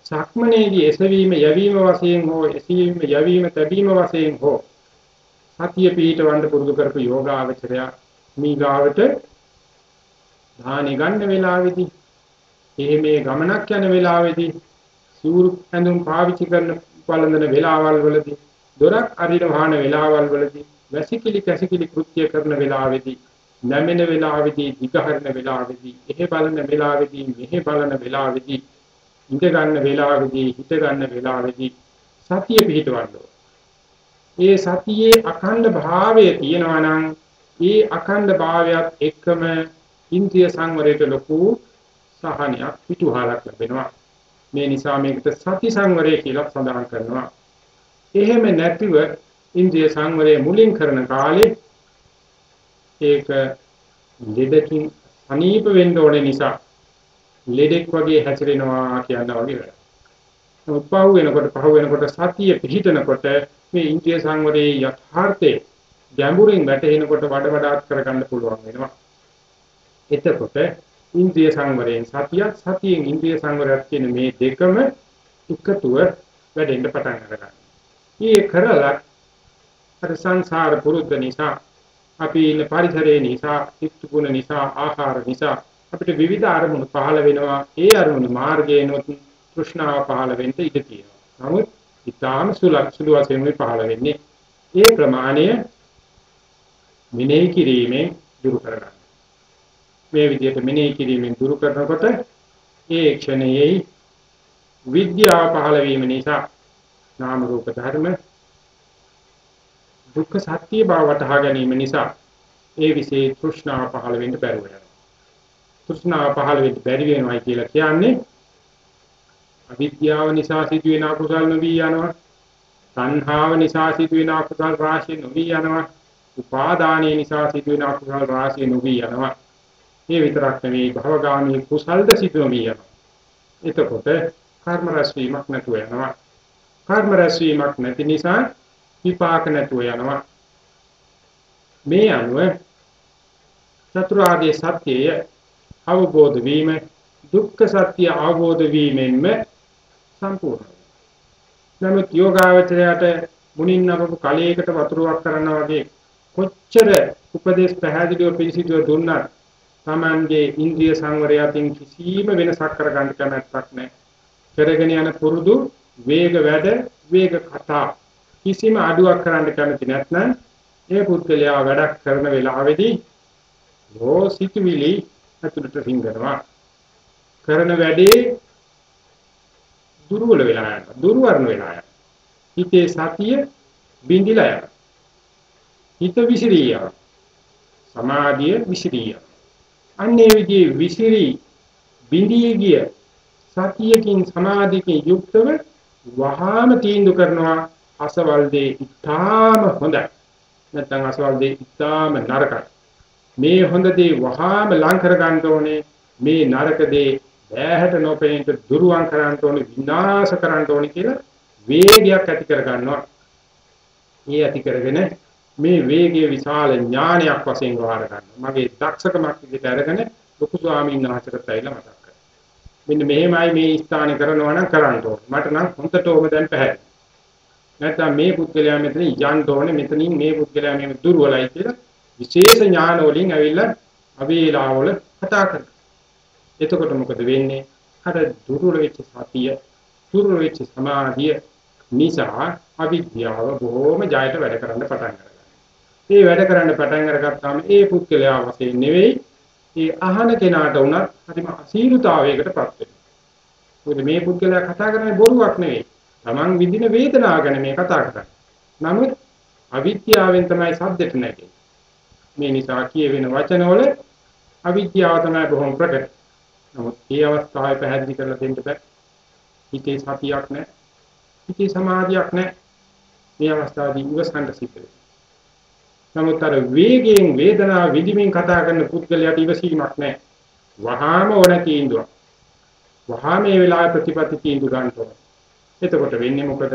සක්මනේදී එසවීම යැවීම වශයෙන් හෝ එසවීම යැවීම තැබීම වශයෙන් හෝ සතිය පිහිටවන්න පුරුදු කරපු යෝගාවචරය මීගාවට ධානි ගන්න වෙලාවේදී එහෙ මේ ගමනක් යන වෙලාවේදී සූරු ඇඳුම් පාවිච්චි කරන පළඳන වෙලාවල් වලදී දොරක් අරින වහන වෙලාවල් වලදී වැසිකිලි කැසිකිලි කෘත්‍ය කරන වෙලාවේදී නැමෙන වෙලාවේදී දිගහරන වෙලාවේදී එහෙ බලන වෙලාවේදී මෙහෙ බලන වෙලාවේදී ඉඳ ගන්න වෙලාවේදී හිත ගන්න වෙලාවේදී සතිය පිහිටවන්න ඒ සතියේ අඛණ්ඩ භාවය තියෙනවා නම් ඒ අඛණ්ඩ භාවයත් එක්කම ඉන්ද්‍රිය සංවරයට ලොකු සහනයක් පිටුහලක් ලැබෙනවා. මේ නිසා මේකට සති සංවරය කියලා සඳහන් කරනවා. එහෙම නැතිව ඉන්ද්‍රිය සංවරය මුලින් කරන කාලේ ඒක ලෙඩකින් සනීප වෙන්න ඕනේ නිසා ලෙඩෙක් වගේ හැසිරෙනවා කියන වගේ වැඩක්. නමුත් පහු වෙනකොට පහු වෙනකොට සතිය පිහිටනකොට මේ ඉන්ද්‍රිය සංවරයේ යථාර්ථය ගැඹුරින් වැටෙනකොට වඩ වඩාත් කරගන්න පුළුවන් වෙනවා. එතකොට ඉන්ද්‍රිය සංවරයෙන් සතිය සතියෙන් ඉන්ද්‍රිය සංවරයක් කියන මේ දෙකම එකතුව වැඩෙන්න පටන් ගන්නවා. මේ කරලා අර සංසාර පුරුද්ද නිසා අපි ඉන්න පරිසරයේ නිසා, ඉක්තුගුණ නිසා, ආහාර නිසා අපිට විවිධ අරමුණු පහළ වෙනවා. ඒ අරමුණු මාර්ගයනොත් තෘෂ්ණාව පහළ වෙන්න ඉඩ තියෙනවා. නමුත් ඊටාම සුලක් සුළු වශයෙන් පහළ වෙන්නේ ඒ ප්‍රමාණය මෙනෙහි කිරීමෙන් දුරු කරගන්න. මේ විදිහට මෙනෙහි කිරීමෙන් දුරු කරනකොට ඒ ක්ෂණයේ විද්‍යාව පහළ වීම නිසා නාම රූප ධර්ම දුක්ඛ සත්‍ය බව වටහා ගැනීම නිසා ඒ વિશે තෘෂ්ණාව පහළ වෙන්න බැරුව යනවා. තෘෂ්ණාව පහළ වෙන්න බැරි වෙනවයි කියලා කියන්නේ අවිද්‍යාව නිසා සිදුවෙන අකුසල් නොවි යනවා. සංහාව නිසා සිදුවෙන අකුසල් රාශිය නොවි යනවා. උපාදානයේ නිසා සිදුවෙන අකුසල රාශිය නොවි යනවා. මේ විතරක් නෙවෙයි භවගාමී කුසල්ද සිදු නොවි යනවා. එතකොට කර්ම රැස්වීමක් නැතුව යනවා. කර්ම රැස්වීමක් නැති නිසා විපාක නැතුව යනවා. මේ අනුව චතුරාර්ය සත්‍යය අවබෝධ වීම දුක්ඛ සත්‍ය අවබෝධ වීමෙන්ම සම්පූර්ණයි. නමුත් යෝගාවචරයට මුනින් නමපු කලයකට වතුරක් කරනවා වගේ කොච්චර උපදේශ පැහැදිලිව පිළිසිතුව දුන්නත් Tamange ඉන්ද්‍රිය සංවරය අතින් කිසිම වෙනසක් කරගන්න කැමැත්තක් නැහැ. කරගෙන යන පුරුදු වේග වැඩ වේග කතා කිසිම අඩුවක් කරන්න කැමති නැත්නම් ඒ පුද්ගලයා වැඩක් කරන වෙලාවේදී ලෝ සිතුවිලි අතුලට රිංගනවා. කරන වැඩේ දුර්වල වෙලා යනවා. දුර්වර්ණ වෙලා යනවා. හිතේ සතිය බිඳිලා යනවා. හිත විසිරිය. සමාධිය විසිරිය. අන්නේ විදිහේ විසිරි බිඳී ගිය සතියකින් සමාධියකින් යුක්තව වහාම තීන්දුව කරනවා අසවල් දේ ඉතාම හොඳයි. නැත්නම් අසවල් දේ ඉතාම නරකයි. මේ හොඳ දේ වහාම ලං කර ගන්න ඕනේ. මේ නරක දේ බෑහට නොපෙනෙන්න දුරුවන් කරන්න ඕනේ විනාශ කරන්න ඕනේ කියලා වේගයක් ඇති කර ගන්නවා. මේ ඇති කරගෙන මේ වේගයේ විශාල ඥානයක් වශයෙන් වහර ගන්නවා. මගේ දක්ෂකමක් විදිහට අරගෙන ලොකු ස්වාමීන් වහන්සේට ඇවිල්ලා මතක් කරගන්න. මෙන්න මෙහෙමයි මේ ස්ථානේ කරනවා නම් කරන්න ඕනේ. මට නම් හොඳටම දැන් පැහැදිලි. නැත්නම් මේ පුද්ගලයා මෙතන යන්න ඕනේ මෙතනින් මේ පුද්ගලයා මේ දුර්වලයි කියලා විශේෂ ඥාන වලින් ඇවිල්ලා අවේලාවල කතා කරනවා. එතකොට මොකද වෙන්නේ? අර දුර්වල වෙච්ච සතිය, දුර්වල වෙච්ච සමාධිය නිසා අවිද්‍යාව බොහොම ජයට වැඩ කරන්න පටන් ගන්නවා. ඒ වැඩ කරන්න පටන් අරගත්තාම ඒ පුද්ගලයා වශයෙන් නෙවෙයි ඒ අහන කෙනාට උනත් හරිම අසීරුතාවයකටපත් වෙනවා. මොකද මේ පුද්ගලයා කතා කරන්නේ බොරුවක් නෙවෙයි. Taman විඳින වේදනාව ගැන මේ කතා කරන්නේ. නමුත් අවිද්‍යාවෙන් තමයි සද්දෙට නැගෙන්නේ. මේ නිසා කියවෙන වචනවල අවිද්‍යාව තමයි බොහොම ප්‍රකට. නමුත් මේ අවස්ථාවේ පැහැදිලි කරලා දෙන්න බෑ. හිතේ සතියක් නැහැ. හිතේ සමාධියක් නැහැ. මේ අවස්ථාවේදී ඉවසන්න සිද්ධ වෙනවා. නමුත් අර වේගයෙන් වේදනාව විඳින්මින් කතා කරන පුද්ගලයාට ඉවසීමක් නැහැ. වහාම ඕන තීන්දුවක්. වහාම මේ වෙලාවේ ප්‍රතිපත්ති තීන්දුව ගන්න ඕන. එතකොට වෙන්නේ මොකද?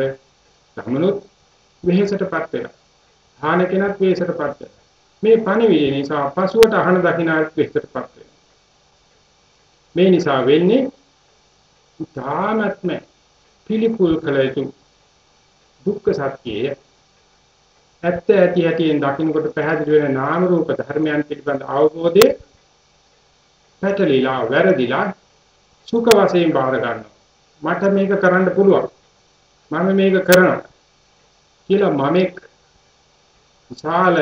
ධමනොත් වෙහෙසටපත් වෙනවා. ආහන කෙනත් වෙහෙසටපත් වෙනවා. මේ පණිවිඩය නිසා පසුවට අහන දකින්නාත් වෙහෙසටපත් වෙනවා. මේ නිසා වෙන්නේ ධාමත්ම පිළිකුල් කළ යුතු දුක්ඛ සත්‍යය ඇත්ත ඇති හැටියෙන් දකින්නකොට පැහැදිලි වෙන නාම රූප ධර්මයන් පිළිබඳ අවබෝධය පැටලිලා වැරදිලා සුඛ වශයෙන් බාර ගන්නවා. මට මේක කරන්න පුළුවන්. මම මේක කරනවා. කියලා මමෙක් විශාල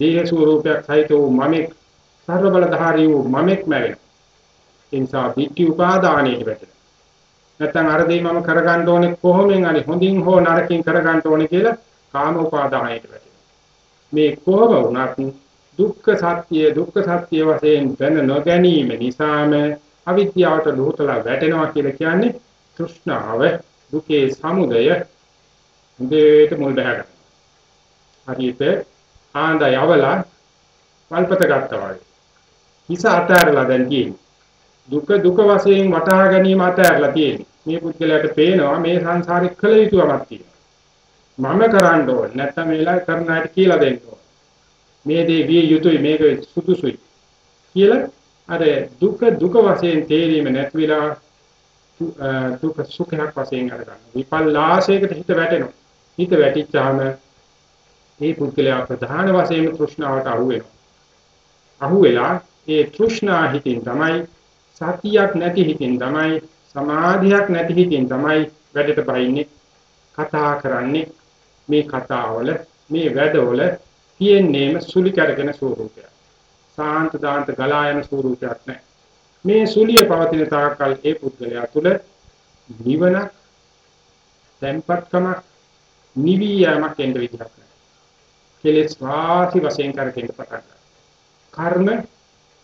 දේහ ස්වරූපයක් සහිත වූ මමෙක් සර්ව බලධාරී වූ මමෙක් මැවෙන. ඒ නිසා පිටි උපාදානයේ වැටෙනවා. නැත්නම් අර දේ මම කරගන්න ඕනේ කොහොමෙන් හරි හොඳින් හෝ නරකින් කරගන්න ඕනේ කියලා කාම උපාදානයට වැටෙනවා. මේ කොහොම වුණත් දුක්ඛ සත්‍ය දුක්ඛ සත්‍ය වශයෙන් දැන නොගැනීම නිසාම අවිද්‍යාවට ලෝතලා වැටෙනවා කියලා කියන්නේ තෘෂ්ණාව දුකේ සමුදය මුදේට මුල් බහැ ගන්න. හරියට ආන්ද යවලා වල්පත ගත්තා වගේ. හිස අතහැරලා දැන් තියෙන්නේ. දුක දුක වශයෙන් වටහා ගැනීම අතහැරලා තියෙන්නේ. මේ පුද්ගලයාට පේනවා මේ සංසාරේ කළ යුතුවක් තියෙනවා. මම කරන්න ඕනේ නැත්නම් මේලා කරන අයට කියලා දෙන්න ඕනේ. මේ දේ විය යුතුයි මේක සුදුසුයි කියලා අර දුක දුක වශයෙන් තේරීම නැති වෙලා දුක සුඛයක් වශයෙන් අරගන්න. විපල්ලාශයකට හිත වැටෙනවා. හිත වැටිච්චාම මේ පුද්ගලයා ප්‍රධාන වශයෙන් තෘෂ්ණාවට අහු වෙනවා. අහු වෙලා ඒ තෘෂ්ණා හිතින් තමයි සතියක් නැති හිතින් තමයි සමාධියක් නැති හිතින් තමයි වැඩට බහින්නේ කතා කරන්නේ මේ කතාවල මේ වැඩවල තියෙන්නේම සුලි කරගෙන ස්වරූපයක්. සාන්ත දාන්ත ගලා යන ස්වරූපයක් නැහැ. මේ සුලිය පවතින තාක්කල් ඒ පුද්ගලයා තුළ නිවනක් tempatකමක් නිවි යෑමක් එන්න විදිහක් නැහැ. කෙලෙස් වාසි වශයෙන් කරගෙන පටන් කර්ම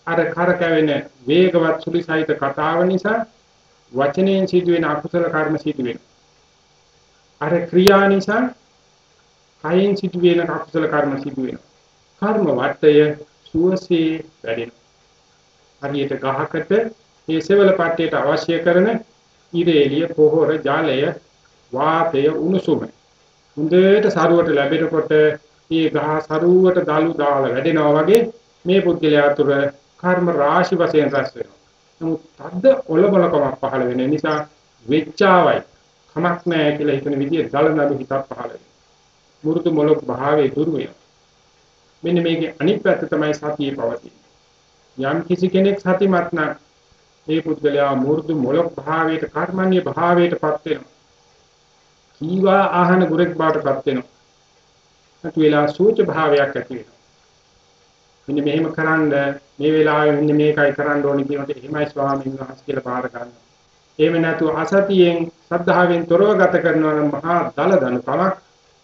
අර කරකැවෙන වේගවත් සුලි සහිත කතාව නිසා වචනයෙන් සිදුවෙන අකුසල කර්ම සිදු වෙනවා. අර ක්‍රියා නිසා කයෙන් සිදුවෙන අකුසල කර්ම සිදු වෙනවා. කර්ම වටය සුවසේ වැඩෙනවා. හරියට ගහකට මේ සෙවල පට්ටියට අවශ්‍ය කරන ඉරේලිය පොහොර ජලය වාතය උණුසුම හොඳට සරුවට ලැබෙනකොට මේ ගහ සරුවට දලු දාලා වැඩෙනවා වගේ මේ පුද්ගලයා තුර කර්ම රාශි වශයෙන් රැස් වෙනවා. නමුත් තද්ද ඔලබලකමක් පහළ වෙන නිසා වෙච්චාවයි කමක් නැහැ කියලා හිතන විදිය දලනඩු හිතක් පහළ වෙනවා. මුරුදු මොලොක් භාවයේ දුර වෙනවා. මෙන්න මේකේ අනිත් පැත්ත තමයි සතියේ පවතින්නේ. යම් කිසි කෙනෙක් සතිමත් නම් ඒ පුද්ගලයා මුරුදු මොලොක් භාවයට කර්මන්නේ භාවයටපත් වෙනවා. කීවා ආහන ගුරෙක් බාටපත් වෙනවා. නැතු වෙලා සූච භාවයක් ඇති වෙනවා. මෙන්න මෙහෙම කරන්න මේ වෙලාවේ මෙන්න මේකයි කරන්න ඕනේ කියනකොට එහෙමයි ස්වාමීන් වහන්සේ කියලා බාර ගන්නවා. එහෙම නැතුව අසතියෙන් සද්ධාවෙන් තොරව ගත කරනවා නම් මහා දල දන තමක්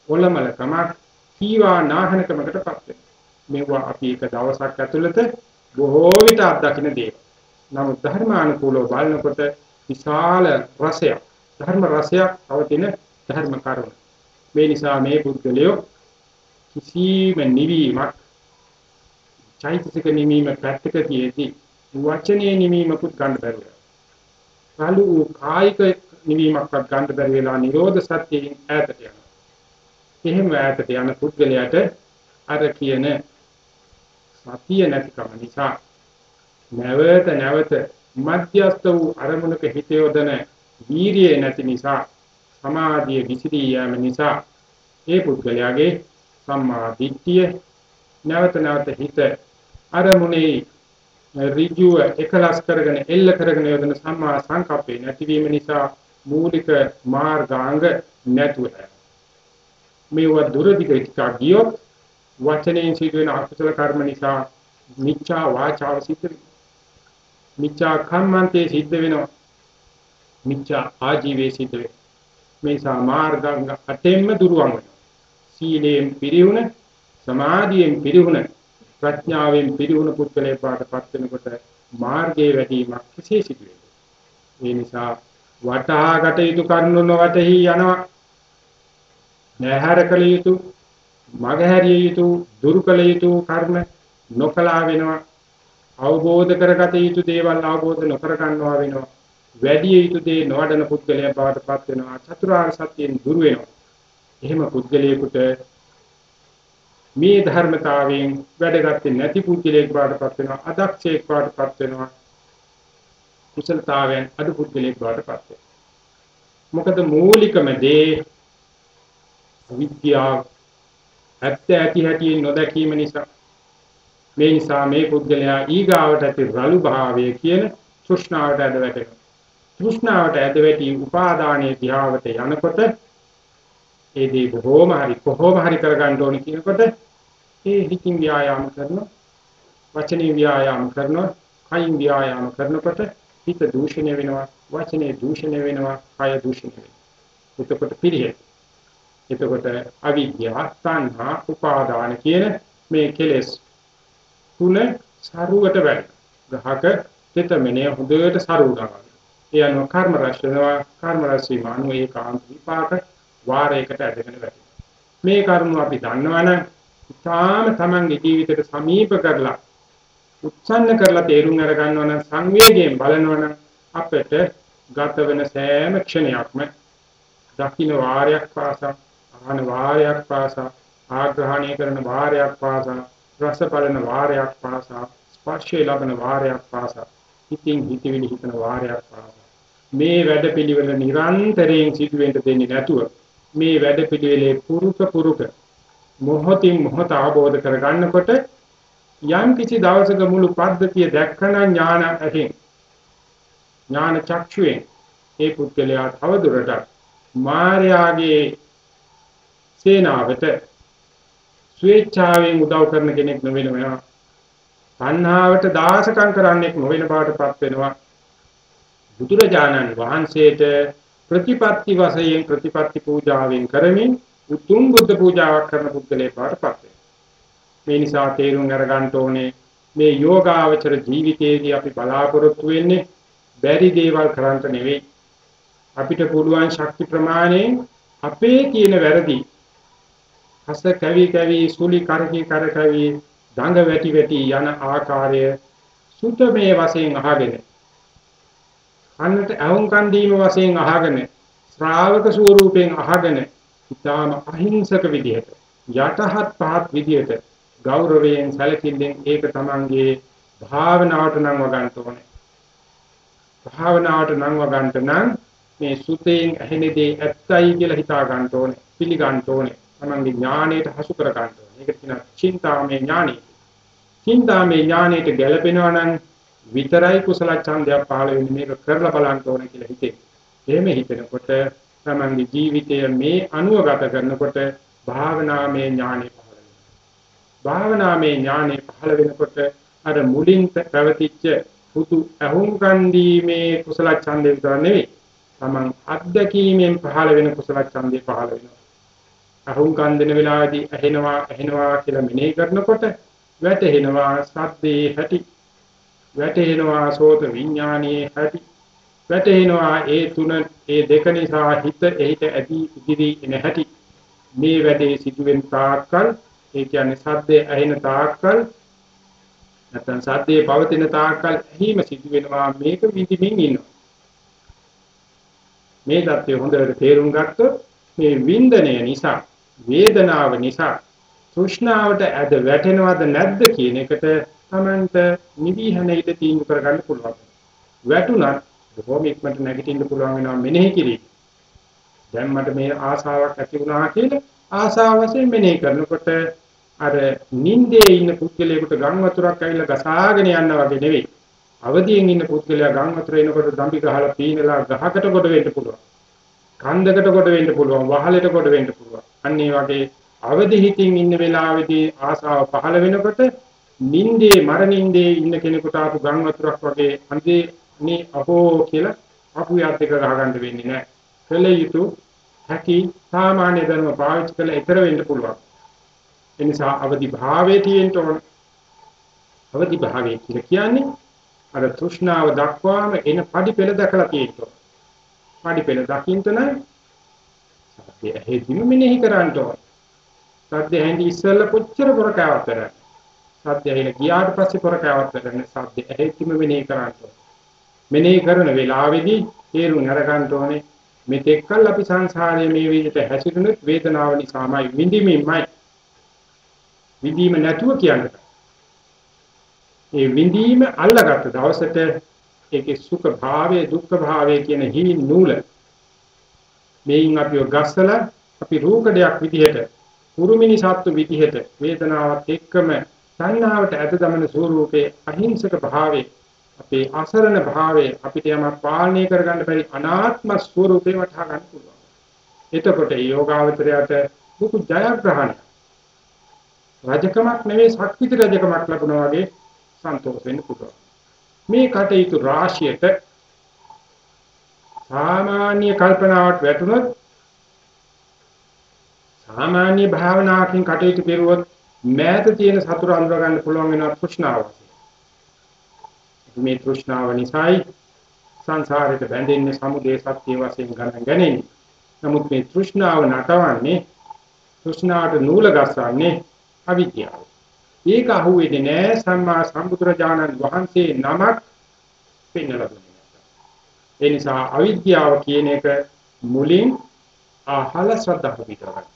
ඔලමල කමක් කීවා නාහනකමකටපත් වෙනවා. මේවා අපි එක දවසක් ඇතුළත බොහෝ විට අත්දකින්න දේවල්. නමුත් ධර්මානුකූලව බලනකොට විශාල රසයක් ධර්ම රසයක් පවතින ධර්ම කරුණ. මේ නිසා මේ පුද්ගලයෝ කිසිම නිවීමක් චෛතසික නිවීම පැත්තක තියේදී වචනේ නිවීමකුත් ගන්න බැරුව. සාලු කායික නිවීමක්වත් ගන්න බැරි වෙලා නිරෝධ සත්‍යයෙන් ඈතට යනවා. එහෙම ඈතට යන පුද්ගලයාට අර කියන සතිය නැතිකම නිසා නැවත නැවත මධ්‍යස්ත වූ අරමුණක හිත යොදන වීරිය නැති නිසා සමාධිය විසිරී යාම නිසා ඒ පුද්ගලයාගේ සම්මා දිට්ඨිය නැවත නැවත හිත අරමුණේ ඍජුව එකලස් කරගෙන එල්ල කරගෙන යොදන සම්මා සංකප්පේ නැතිවීම නිසා මූලික මාර්ගාංග නැතුව මේව දුරදිග ටිකක් ගියොත් වචනයෙන් සිදුවෙන අකුසල කර්ම නිසා මිච්ඡා වාචාව සිද්ධ වෙනවා. මිච්ඡා කම්මන්තේ සිද්ධ වෙනවා. මිච්ඡා ආජීවයේ සිද්ධ වෙනවා. මේ සමාර්ගංග අටෙන්ම දුරවන් වෙනවා. සීලයෙන් පිරිහුණ සමාධියෙන් පිරිහුණ ප්‍රඥාවෙන් පිරිහුණ පුද්ගලයා පාටපත් වෙනකොට මාර්ගයේ වැඩිමක් කෙසේ සිදු ඒ නිසා වටහාගත යුතු කරුණු නොවටහි යනවා. නැහැර කළ යුතු මගහැරිය යුතු දුරු කළ යුතු කර්ම නොකලා වෙනවා. අවබෝධ කරගත යුතු දේවල් අවබෝධ නොකර ගන්නවා වෙනවා. වැඩි යුතු දේ නොවඩන පුද්ගලයා බවට පත් වෙනවා. චතුරාර්ය සත්‍යයෙන් දුර වෙනවා. එහෙම පුද්ගලයෙකුට මේ ධර්මතාවයෙන් වැඩගත්තේ නැති පුද්ගලයෙක් බවට පත් වෙනවා. අදක්ෂයෙක් බවට පත් වෙනවා. කුසලතාවයෙන් අඩු පුද්ගලයෙක් බවට පත් වෙනවා. මොකද මූලිකම දේ විද්‍යාව ඇත්ත ඇති හැටි නොදැකීම නිසා. මේ නිසා මේ පුද්ගලයා ඊගාවට ඇති රළු භාවය කියන තෘෂ්ණාවට ඇද වැටෙනවා. තෘෂ්ණාවට ඇද වැටි උපාදානයේ ධ්‍යාවට යනකොට ඒ දේ බොහොම හරි කොහොම හරි කරගන්න ඕනේ කියනකොට ඒ හිතින් ව්‍යායාම කරනවා වචනේ ව්‍යායාම කරනවා කයින් ව්‍යායාම කරනකොට හිත දූෂණය වෙනවා වචනේ දූෂණය වෙනවා කය දූෂණය වෙනවා. එතකොට පිළිහෙ එතකොට අවිද්‍යාව තණ්හා උපාදාන කියන මේ කෙලෙස් තුන සරුවට වැඩ ගහක චිතමනේ හොඳට සරුණා. ඒ අනුව කර්ම රැස් වෙනවා කර්ම රැස් වීම අනුව ඒකාන්ත විපාක වාරයකට ඇදගෙන වැටෙනවා. මේ කරුණ අපි දන්නවනම් ඉතාම තමන්ගේ ජීවිතයට සමීප කරලා උත්සන්න කරලා තේරුම් අරගන්නවා නම් සංවේගයෙන් බලනවා නම් අපිට ගත වෙන සෑම ක්ෂණයක්ම දකින්න වාරයක් පාසා අහන වාරයක් පාසා ආග්‍රහණය කරන වාරයක් පාසා රස බලන වාරයක් පාසා ස්පර්ශය ලබන වාරයක් පාසා හිතින් හිතවිලි හිතන වාරයක් පාසා. මේ වැඩපිළිවෙල නිරන්තරයෙන් සිදුවෙන්න දෙන්නේ නැතුව මේ වැඩපිළිවෙලේ පුරුක පුරුක මොහොතින් මොහොත අවබෝධ කරගන්නකොට යම් කිසි දවසක මුළු පද්ධතිය දැක්කන ඥාන ඇතින් ඥාන චක්ෂුවෙන්. ඒ පුද්ගලයා තවදුරටත් මායාගේ සේනාවට ස්වේච්ඡාවෙන් උදව් කරන කෙනෙක් නොවෙන වෙනවා. තණ්හාවට දාසකම් කරන්නෙක් නොවන බවටපත් වෙනවා. බුදුරජාණන් වහන්සේට ප්‍රතිපත්ති වශයෙන් ප්‍රතිපත්ති පූජාවෙන් කරමින් උතුම් බුද්ධ පූජාවක් කරන පුද්ගලයෙක් බවටපත් වෙනවා. මේ නිසා තේරුම් අරගන්න ඕනේ මේ යෝගාවචර ජීවිතයේදී අපි බලාපොරොත්තු වෙන්නේ බැරි දේවල් කරන්ට නෙවෙයි අපිට පුළුවන් ශක්ති ප්‍රමාණයෙන් අපේ කියන වැරදි හස කවි කවි සුලි කරකි කර කවි දඟ වැටි වැටි යන ආකාරය සුතමේ වශයෙන් අහගෙන අන්නට අහුම්කන් දීම වශයෙන් අහගෙන ශ්‍රාවක ස්වරූපයෙන් අහගෙන ඊටාම අහිංසක විදිහට යටහත් පහත් විදිහට ගෞරවයෙන් සැලකිල්ලෙන් ඒක තමන්ගේ භාවනාවට නම් වගන්න ඕනේ. භාවනාවට නම් වගන්න නම් මේ සුතේන් ඇහෙන දේ ඇත්තයි කියලා හිතා ගන්න ඕනේ පිළිගන්න ඕනේ. තමන්ගේ ඥාණයට හසු කර ගන්න ඕනේ. ඒක කියන චින්තාමේ ඥානෙ චින්තාමේ ඥානෙට ගැලපෙනවා නම් විතරයි කුසල ඡන්දයක් පහළ වෙන්නේ මේක කරලා බලන්න ඕනේ කියලා හිතේ එහෙම හිතනකොට තමන්ගේ ජීවිතය මේ අනුවගත කරනකොට භාවනාමේ ඥානෙ පහළ වෙනවා. භාවනාමේ ඥානෙ පහළ වෙනකොට අර මුලින් පැවතිච්ච පුතු අහුම්කන් දීමේ කුසල ඡන්දේ විතර නෙවෙයි. තමන් අත්දැකීමෙන් පහළ වෙන කුසල ඡන්දේ පහළ වෙනවා. අහුම්කන් දෙන වෙලාවේදී ඇහෙනවා ඇහෙනවා කියලා මෙනෙහි කරනකොට වැටෙනවා සද්දේ හැටි. වැටෙනවා සෝත විඥානයේ හැටි. වැටෙනවා ඒ තුන ඒ දෙක නිසා හිත එහිට ඇති ඉදිරි එන හැටි. මේ වැඩේ සිදුවෙන තාක්කල් ඒ කියන්නේ සද්දේ ඇහෙන තාක්කල් නැත්නම් සද්දේ පවතින තාක්කල් ඇහිම සිදුවෙනවා මේක විඳින්මින් ඉන්නවා. මේ தත්ත්වය හොඳට තේරුම් ගත්තොත් මේ වින්දනය නිසා වේදනාව නිසා තෘෂ්ණාවට ඇද වැටෙනවද නැද්ද කියන එකට තමන්ට නිවිහන ඉද තීන්දුව කරගන්න පුළුවන්. වැටුණත් බොහොම ඉක්මනට නැගිටින්න පුළුවන් වෙනවා මෙනෙහි කිරීම. දැන් මට මේ ආසාවක් ඇති වුණා කියලා ආසාව වශයෙන් මෙනෙහි කරනකොට අර නිින්දේ ඉන්න පුද්ගලයෙකුට ගම් වතුරක් ඇවිල්ලා ගසාගෙන යනවා වගේ නෙවෙයි. අවදියෙන් ඉන්න පුද්ගලයා ගම් වතුර එනකොට දම්පි ගහලා පීනලා ගහකට කොට වෙන්න පුළුවන්. කන්දකට කොට වෙන්න පුළුවන්. වහලෙට කොට වෙන්න පුළුවන්. අන්න ඒ වගේ අවදි හිතින් ඉන්න වෙලාවේදී ආසාව පහළ වෙනකොට නින්දේ මරණින්දේ ඉන්න කෙනෙකුට ආපු ගම් වතුරක් වගේ අන්දේ මේ අහෝ කියලා අපු යාත් එක ගහගන්න වෙන්නේ නැහැ. කළ යුතු හැකි සාමාන්‍ය ධර්ම පාවිච්චි කළ ඊතර වෙන්න පුළුවන්. ඒ නිසා අවදි භාවයේ තියෙන්න ඕන. අවදි භාවයේ කියලා කියන්නේ අර තෘෂ්ණාව දක්වාම එන padi පෙළ දැකලා තියෙනවා. padi පෙළ දකින්න නම් සත්‍ය ඇහිදිම මෙනෙහි කරන්න ඕන. සත්‍ය ඇහිඳි ඉස්සෙල්ලා කොච්චර පොරකාවක් කරන්නේ. සත්‍ය ඇහිලා ගියාට පස්සේ පොරකාවක් කරන්නේ සත්‍ය ඇහිදිම මෙනෙහි කරන්න ඕන. මෙනෙහි කරන වෙලාවේදී තේරුම් අරගන්න ඕනේ මෙතෙක්කල් අපි සංසාරයේ මේ විදිහට හැසිරුණොත් වේදනාව නිසාමයි විඳීමෙන්මයි විඳීම නැතුව කියන්නේ ඒ විඳීම අල්ලගත්ත දවසට ඒකේ සුඛ භාවයේ දුක්ඛ භාවයේ කියන හිමි නූල මේන් අපිව ගස්සලා අපි රූකඩයක් විදිහට කුරුමිනි සත්තු විදිහට වේදනාවත් එක්කම සංඥාවට ඇද දමන ස්වરૂපේ අහිංසක භාවයේ අපේ අසරණ භාවයේ අපිට යමක් පාලනය කරගන්න බැරි අනාත්ම ස්වરૂපේ වටහා ගන්න පුළුවන්. එතකොට යෝගාවචරයට දුක ජයග්‍රහණය රජකමක් නෙවෙයි ශක්තිත රජකමක් ලැබුණා වගේ සන්තෝෂ වෙන්න පුළුවන්. මේ කටයුතු රාශියට සාමාන්‍ය කල්පනාවට වැටුනොත් සාමාන්‍ය භාවනාවකින් කටයුතු කෙරුවොත් මෑත තියෙන සතුර අඳුර ගන්න පුළුවන් වෙනවා තෘෂ්ණාව. මේ තෘෂ්ණාව නිසායි සංසාරයට බැඳෙන්නේ සමුදේ සත්‍ය වශයෙන් ගණන් ගන්නේ. නමුත් මේ තෘෂ්ණාව නටවන්නේ තෘෂ්ණාවට නූල ගස්සන්නේ අවිද්‍යාව. ඒක අහුවෙන්නේ නෑ සම්මා සම්බුදුරජාණන් වහන්සේ නමක් පෙන්වලා දුන්නේ. ඒ නිසා අවිද්‍යාව කියන එක මුලින් අහල ශ්‍රද්ධාව පිටරගන්න.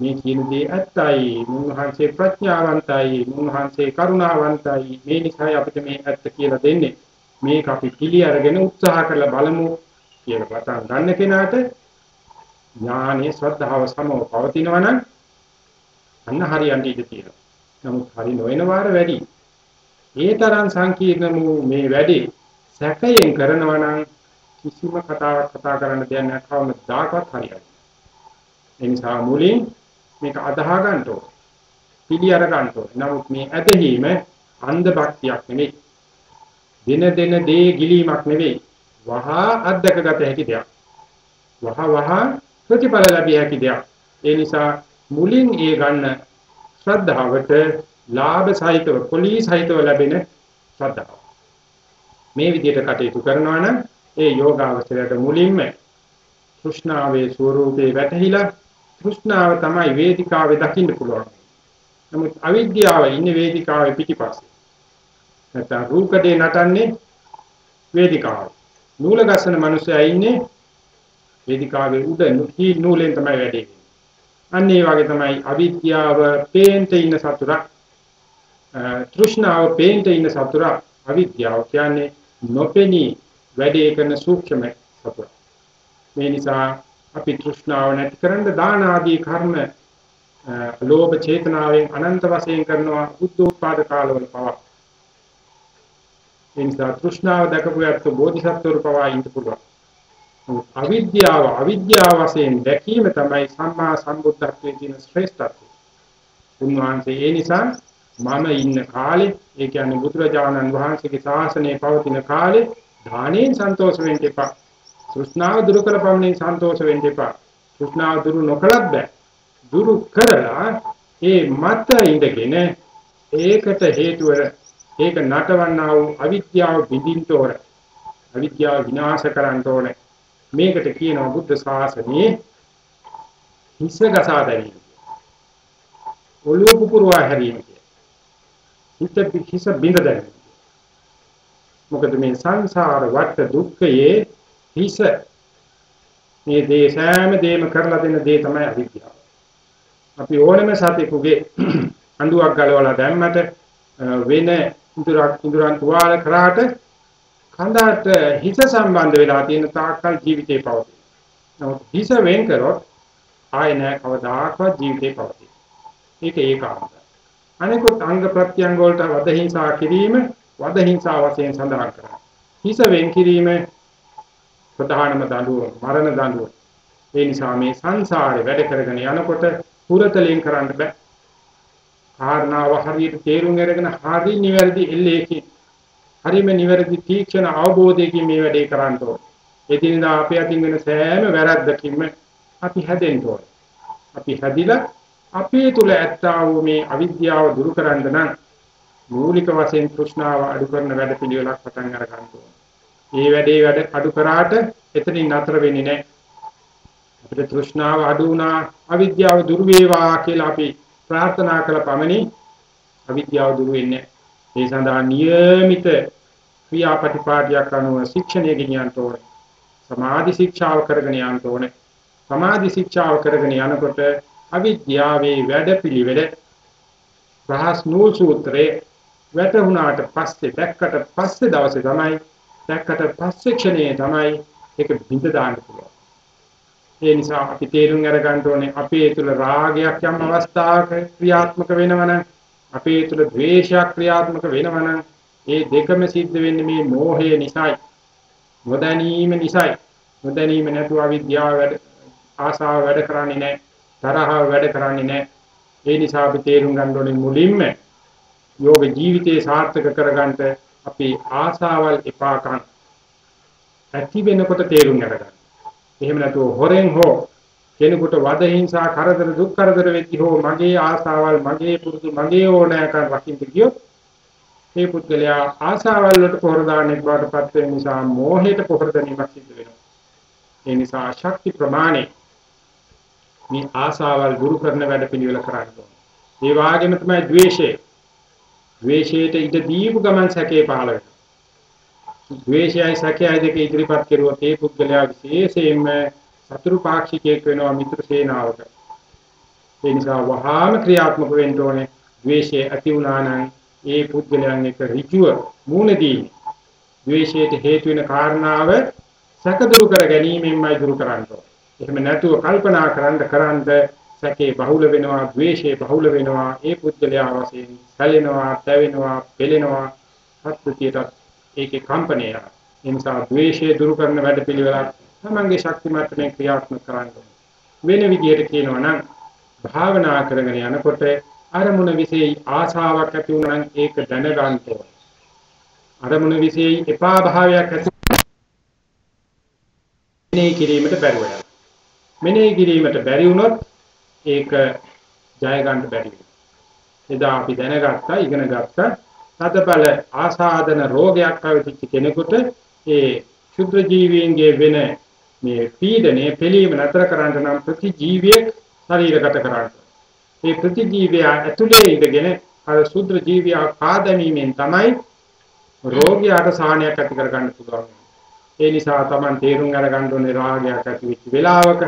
මේ කියන දේ ඇත්තයි, මුන්වහන්සේ ප්‍රඥාවන්තයි, මුන්වහන්සේ කරුණාවන්තයි. මේ නිසායි අපිට මේ ඇත්ත කියලා දෙන්නේ. මේක අපි පිළි අරගෙන උත්සාහ කරලා බලමු කියලා පටන් ගන්න කෙනාට ඥානෙ ශ්‍රද්ධාව සමව පවතිනවා නම් අන්න හරියන්ට ඉඳී තියෙනවා. නමුත් හරි නොවන වාර වැඩි. ඒ තරම් සංකීර්ණ වූ මේ වැඩි සැකයෙන් කරනවා නම් කිසිම කතාවක් කතා කරන්න දෙයක් නැහැ කවමදාකවත් හරියන්නේ. ඒ නිසා මුලින් මේක අදාහ ගන්න ඕන. පිළි අර ගන්න ඕන. නමුත් මේ ඇදහිීම අන්ධ භක්තියක් නෙවෙයි. දින දින දේ ගිලීමක් නෙවෙයි. වහා අධ්‍යක්ගත හැකි දෙයක්. වහ වහ ප්‍රතිඵල ලැබිය හැකි දෙයක්. ඒ නිසා මුලින් ඒ ගන්න ශ්‍රද්ධාවට ලාභ සහිතව පොලී සහිතව ලැබෙන ශ්‍රද්ධාව. මේ විදිහට කටයුතු කරනවා නම් ඒ යෝගාවචරයට මුලින්ම තෘෂ්ණාවේ ස්වરૂපේ වැටහිලා තෘෂ්ණාව තමයි වේදිකාවේ දකින්න පුළුවන්. නමුත් අවිද්‍යාව ඉන්නේ වේදිකාවේ පිටිපස්සේ. නැත්නම් රූකඩේ නටන්නේ වේදිකාව. නූල ගස්සන මිනිස්සයා ඉන්නේ වේදිකාවේ උඩ නුකී නූලෙන් තමයි වැඩේ. අන්න ඒ වගේ තමයි අවිද්‍යාව පේන්ට ඉන්න සතුරා තෘෂ්ණාව පේන්ට ඉන්න සතුරා අවිද්‍යාව කියන්නේ නොපෙනී වැඩේ කරන සූක්ෂම සතුරා මේ නිසා අපි තෘෂ්ණාව නැති කරන්න දාන ආදී කර්ම ලෝභ චේතනාවෙන් අනන්ත වශයෙන් කරනවා බුද්ධෝත්පාද කාලවල පවා. ඒ නිසා තෘෂ්ණාව දකපු යත් බෝධිසත්වරු පවා ඉන්න පුළුවන්. අවිද්‍යාව අවිද්‍යාව වශයෙන් දැකීම තමයි සම්මා සම්බුද්ධත්වයේ තියෙන ශ්‍රේෂ්ඨත්වය. උන්වහන්සේ ඒ නිසා මම ඉන්න කාලේ ඒ කියන්නේ බුදුරජාණන් වහන්සේගේ ශාසනය පවතින කාලේ ධානයෙන් සන්තෝෂ වෙන්න එපා. තෘෂ්ණාව දුරු කර පමණින් සන්තෝෂ වෙන්න එපා. තෘෂ්ණාව දුරු නොකලත් බෑ. දුරු කරලා ඒ මත ඉඳගෙන ඒකට හේතුව ඒක නටවන්නා වූ අවිද්‍යාව බිඳින්න ඕන. අවිද්‍යාව විනාශ කරන්න ඕනේ. මේකට කියනවා බුද්ධ ශාසනයේ හිස ගසා දැරීම. ඔළුව පුපුරවා හැරීම හිත හිස බිඳ දැරීම. මොකද මේ සංසාර වට දුක්ඛයේ හිස මේ දේ සෑම දෙයක්ම කරලා දෙන දේ තමයි අවිද්‍යාව. අපි ඕනම සතෙකුගේ අඬුවක් ගලවලා දැම්මට වෙන ඉඳුරක් ඉඳුරන් තුවාල කරාට කඳට හිස සම්බන්ධ වෙලා තියෙන තාක්කල් ජීවිතේ පවතී. නමුත් හිස වෙන් කරොත් ආය නැහැ කවදාකවත් ජීවිතේ පවතී. ඒක ඒකාන්තයි. අනිකුත් අංග ප්‍රත්‍යංග වලට වද හිංසා කිරීම වද හිංසා වශයෙන් සඳහන් කරනවා. හිස වෙන් කිරීම ප්‍රධානම දඬුවම මරණ දඬුවම. ඒ නිසා මේ සංසාරේ වැඩ කරගෙන යනකොට පුරතලෙන් කරන්න බෑ. කාරණාව හරියට තේරුම් අරගෙන හරි නිවැරදි එල්ලේකින් හරිම නිවැරදි තීක්ෂණ අවබෝධයකින් මේ වැඩේ කරන්න ඕනේ. එදිනදා අපේ අතින් වෙන සෑම වැරද්දකින්ම අපි හැදෙන්න ඕනේ. අපි හැදිලා අපේ තුල ඇත්තා වූ මේ අවිද්‍යාව දුරු කරන්න නම් මූලික වශයෙන් තෘෂ්ණාව අඩු කරන වැඩ පිළිවෙලක් පටන් අර ගන්න ඕනේ. මේ වැඩේ වැඩ අඩු කරාට එතනින් නතර වෙන්නේ නැහැ. අපිට තෘෂ්ණාව අඩු වුණා අවිද්‍යාව දුරු වේවා කියලා අපි ප්‍රාර්ථනා කළ පමණින් අවිද්‍යාව දුරු වෙන්නේ ඒ සඳහා නියමිත ක්‍රියාපටිපාටියක් අනුව ශික්ෂණය ගෙනියන්න ඕනේ. සමාධි ශික්ෂාව කරගෙන යන්න ඕනේ. සමාධි ශික්ෂාව කරගෙන යනකොට අවිද්‍යාවේ වැඩපිළිවෙල රහස් නූල් සූත්‍රයේ වැටුණාට පස්සේ දැක්කට පස්සේ දවසේ තමයි දැක්කට පස්සේ ක්ෂණයේ තමයි ඒක බිඳ දාන්න පුළුවන්. ඒ නිසා අපි තේරුම් අරගන්න ඕනේ අපේ තුල රාගයක් යම් අවස්ථාවක ක්‍රියාත්මක වෙනවනම් අපේ තුල ද්වේෂයක් ක්‍රියාත්මක වෙනවනම් ඒ දෙකම සිද්ධ වෙන්නේ මේ මෝහය නිසායි. නොදැනීම නිසායි. නොදැනීම නැතුව අවිද්‍යාව වැඩ ආසාව වැඩ කරන්නේ නැහැ. තරහව වැඩ කරන්නේ නැහැ. ඒ නිසා අපි තේරුම් ගන්න ඕනේ මුලින්ම යෝග ජීවිතේ සාර්ථක කරගන්න අපි ආසාවල් එපා කන් ඇති වෙනකොට තේරුම් ගන්න. එහෙම නැතුව හොරෙන් හෝ කෙනෙකුට වද හිංසා කරදර දුක් කරදර වෙද්දී හෝ මගේ ආසාවල් මගේ පුරුදු මගේ ඕනෑකම් රකින්න ගියොත් මේ පුද්ගලයා ආසාවල් වලට පොහොර දාන්නෙක් බවට පත් වෙන නිසා මෝහයට පොහොර දැමීමක් සිදු වෙනවා. ඒ නිසා ශක්ති ප්‍රමාණය මේ ආසාවල් දුරු කරන වැඩ පිළිවෙල කරන්න ඕනේ. ඒ වගේම තමයි ද්වේෂය. ද්වේෂයට ඉඩ දීපු ගමන් සැකේ පහළ වෙනවා. ද්වේෂයයි සැකයයි දෙක ඉදිරිපත් කරුවොත් ඒ පුද්ගලයා විශේෂයෙන්ම සතුරු පාක්ෂිකයෙක් වෙනවා මිත්‍ර සේනාවක. ඒ නිසා වහාම ක්‍රියාත්මක වෙන්න ඕනේ. ද්වේෂය ඇති වුණා නම් ඒ පුද්ගලයන් එක ඍජුව මූණදී ද්වේෂයට හේතු වෙන කාරණාව සැකදුරු කර ගැනීමෙන්මයි දුරු කරන්නේ. එහෙම නැතුව කල්පනා කරන්න කරන්ද සැකේ බහුල වෙනවා, ද්වේෂේ බහුල වෙනවා, ඒ පුද්ගලයා වශයෙන් සැලෙනවා, තැවෙනවා, පෙළෙනවා, සත්‍යයට ඒකේ කම්පණය යනවා. ඒ නිසා ද්වේෂය දුරු කරන වැඩපිළිවෙලක් තමන්ගේ ශක්තිමත් මේ ක්‍රියාත්මක කරන්න වෙන විදිහට කියනවා නම් භාවනා කරගෙන යනකොට අරමුණ વિશેයි ආශාවක් ඇති වුණා නම් ඒක දැනගන්න ඕනේ. අරමුණ વિશેයි එපා භාවයක් ඇති වෙනේ කිරීමට බැරුව යනවා. මෙනෙහි කිරීමට බැරි වුණොත් ඒක ජය ගන්න බැරි වෙනවා. එදා අපි දැනගත්තා, ඉගෙන ගත්තා තදබල ආසාදන රෝගයක් අවතිච්ච කෙනෙකුට ඒ ශුද්ධ ජීවීන්ගේ වෙන මේ පීඩනයේ පිළීම නතර කරන්න නම් ප්‍රතිජීවියෙක් ශරීරගත කරන්න. මේ ප්‍රතිජීවය ඇතුලේ ඉඳගෙන අර ශුද්ධ ජීවියා කාදමීමෙන් තමයි රෝගියාට සාහනයක් ඇති කරගන්න පුළුවන්. ඒ නිසා Taman තේරුම් අරගන්න ඕනේ රාගයක් ඇති වෙච්ච වෙලාවක,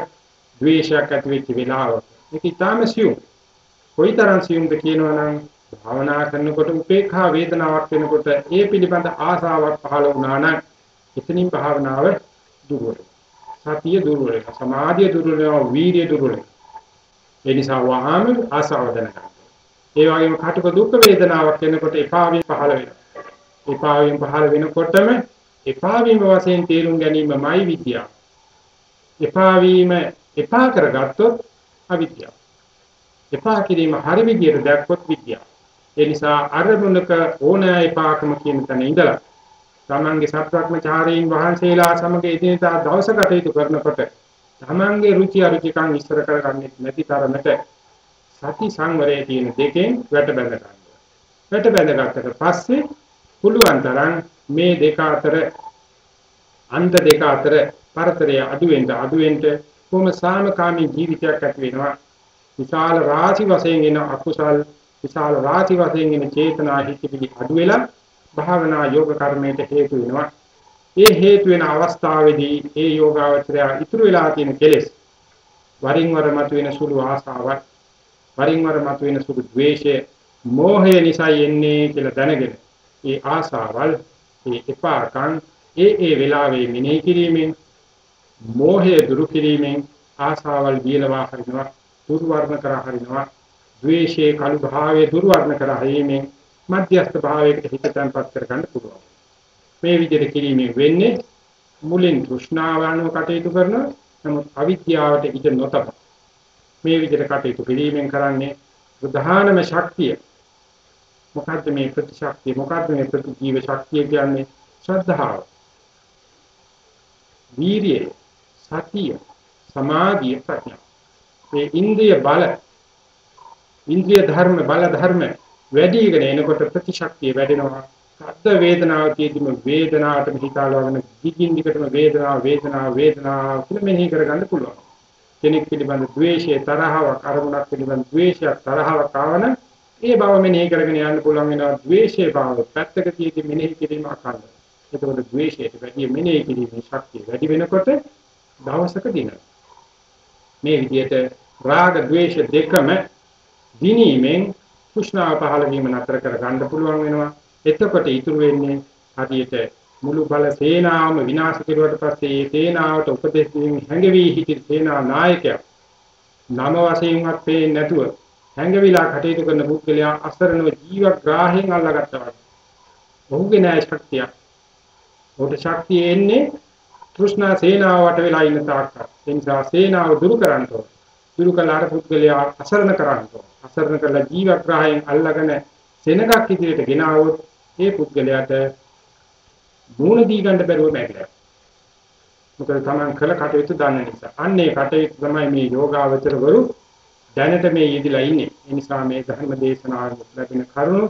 ද්වේෂයක් ඇති වෙච්ච වෙලාවක. මේක ඊටාම සියුම්. කොයිතරම් සියුම්ද කියනවනම් භාවනා කරනකොට උපේක්ඛා වේදනාවක් වෙනකොට ඒ පිළිබඳ ආසාවක් පහළ වුණා නම් එතනින් භාවනාව දුර්වල. සතිය දුර්වල, සමාධිය දුර්වල, වීර්ය දුර්වල. ඒ නිසා වහාම ආසාව දැනගන්න. ඒ වගේම කටුක දුක් වේදනාවක් වෙනකොට එපා වීම පහළ වෙනවා. එපා වීම පහළ වෙනකොටම එපා වීම වශයෙන් තේරුම් ගැනීමමයි විද්‍යාව. එපා වීම එපා කරගත්තොත් අවිද්‍යාව. එපා කිරීම හරි විදියට දැක්කොත් විද්‍යාව. ඒ නිසා අරමුණක ඕනෑ එපාකම කියන තැන ඉඳලා තමන්ගේ සත්‍වක්මචාරීන් වහන්සේලා සමග එදිනෙදා දවස කටයුතු කරනකොට තමන්ගේ රුචි අරුචිකම් ඉස්තර කරගන්නේ නැති තරමට සති සංවරයේ තියෙන දෙකෙන් වැට බැඳ ගන්නවා. වැට බැඳගත්තට පස්සේ පුළුවන් තරම් මේ දෙක අතර අන්ත දෙක අතර පරතරය අඩු වෙන්න අඩු වෙන්න කොහොම සාමකාමී ජීවිතයක් ඇති වෙනවා. විශාල රාශි වශයෙන් එන අකුසල් විශාල රාශි වශයෙන් එන චේතනා හිතිවිලි අඩු වෙලා භාවනා යෝග කර්මයට හේතු වෙනවා. ඒ හේතු වෙන අවස්ථාවේදී ඒ යෝගාවචරය ඉතුරු වෙලා තියෙන කෙලෙස් වරින් වර මතුවෙන සුළු ආසාවක් වරින් වර මතුවෙන සුළු ද්වේෂය මෝහය නිසා එන්නේ කියලා දැනගෙන ඒ ආසාවල් ඒ එපාකම් ඒ ඒ වෙලාවේ මෙනෙහි කිරීමෙන් මෝහය දුරු කිරීමෙන් ආසාවල් වියලවා හරිනවා දුර්වර්ණ කරා හරිනවා ද්වේෂයේ කළු භාවයේ දුර්වර්ණ කරා හරීමෙන් මධ්‍යස්ථ භාවයකට හිත තැන්පත් කරගන්න පුළුවන්. මේ විදිහට කිරීමෙන් වෙන්නේ මුලින් තෘෂ්ණාවන්ව කටයුතු කරන නමුත් අවිද්‍යාවට ඉඩ නොතබ. මේ විදිහට කටයුතු කිරීමෙන් කරන්නේ ප්‍රධානම ශක්තිය. මොකද්ද මේ ප්‍රතිශක්තිය? මොකද්ද මේ ප්‍රතිජීව ශක්තිය කියන්නේ? ශ්‍රද්ධාව. වීරිය සතිය සමාධිය ප්‍රඥා මේ ඉන්ද්‍රිය බල ඉන්ද්‍රිය ධර්ම බල ධර්ම වැඩිගෙන එනකොට ප්‍රතිශක්තිය වැඩෙනවා. සද්ද වේදනාව කියදිම වේදනාවට හිතාලවගෙන දිගින් දිගටම වේදනාව වේදනාව වේදනාව කියලා මෙනෙහි කරගන්න පුළුවන්. කෙනෙක් පිළිබඳ ද්වේෂය තරහවක් අරමුණක් පිළිබඳ ද්වේෂයක් තරහවක් ආවන ඒ බව මෙනෙහි කරගෙන යන්න පුළුවන් වෙනවා. ද්වේෂයේ බව පැත්තක තියදී මෙනෙහි කිරීම අකන්න. එතකොට ද්වේෂයට වැඩි මෙනෙහි කිරීමේ ශක්තිය වැඩි වෙනකොට දවසක දින මේ විදිහට රාග ද්වේෂ දෙකම දිනීමෙන් කුෂ්ණාව පහළ වීම නතර කර ගන්න පුළුවන් වෙනවා. එතකොට ඉතුරු වෙන්නේ හදියට මුළු බල සේනාවම විනාශ කෙරුවට පස්සේ ඒ සේනාවට උපදෙස් දීමින් හැඟවි සිටි සේනා නායකයා නම වශයෙන්වත් පේන්නේ නැතුව හැඟවිලා කටයුතු කරන පුද්ගලයා අසරණව ජීවග්‍රාහයෙන් අල්ලාගත්තා වගේ. ඔහුගේ න්‍යාය ශක්තිය. ඔබට ශක්තිය එන්නේ තෘෂ්ණා සේනාව වට වෙලා ඉන්න තාක්කල්. ඒ නිසා සේනාව දුරු කරන්න ඕන. දුරු කළාට පුද්ගලයා අසරණ කරන්න ඕන. අසරණ කළ ජීවග්‍රහයෙන් අල්ලාගෙන සෙනගක් ඉදිරියට ගෙනාවොත් ඒ පුද්ගලයාට මූණ දී ගන්න බැරුව බැහැ. මොකද තමන් කළ කටයුතු දන්න නිසා. අන්න ඒ කටයුතු තමයි මේ යෝගාවචරවරු දැනට මේ යෙදලා ඉන්නේ. ඒ නිසා මේ ධර්ම දේශනාවෙන් ලැබෙන කරුණු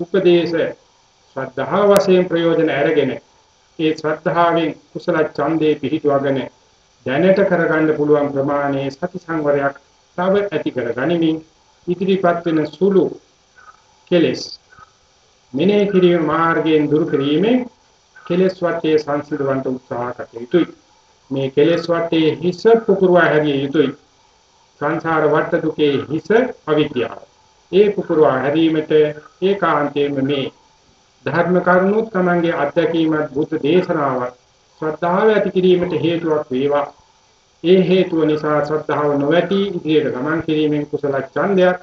උපදේශ ශ්‍රද්ධාව වශයෙන් ප්‍රයෝජන අරගෙන ඒ ශ්‍රද්ධාවෙන් කුසල ඡන්දේ පිහිටුවගෙන දැනට කරගන්න පුළුවන් ප්‍රමාණයේ සති සංවරයක් තව ඇති කරගනිමින් ඉදිරිපත් වෙන සුළු කෙලෙස් මෙනෙහි කිරීම මාර්ගයෙන් දුරු කිරීමෙන් කෙලෙස් වටේ සංසිඳවන්ට උත්සාහ කළ යුතුයි. මේ කෙලෙස් වටේ හිස පුපුරවා හැරිය යුතුයි. සංසාර වට දුකේ හිස අවිද්‍යාව. ඒ පුපුරවා හැරීමට ඒකාන්තයෙන්ම මේ ධර්ම කරුණුත් Tamange අත්දැකීමත් බුද්ධ දේශනාවත් ශ්‍රද්ධාව ඇති කිරීමට හේතුවක් වේවා. ඒ හේතුව නිසා ශ්‍රද්ධාව නොවැටි ඉදිරියට ගමන් කිරීමෙන් කුසල ඡන්දයක්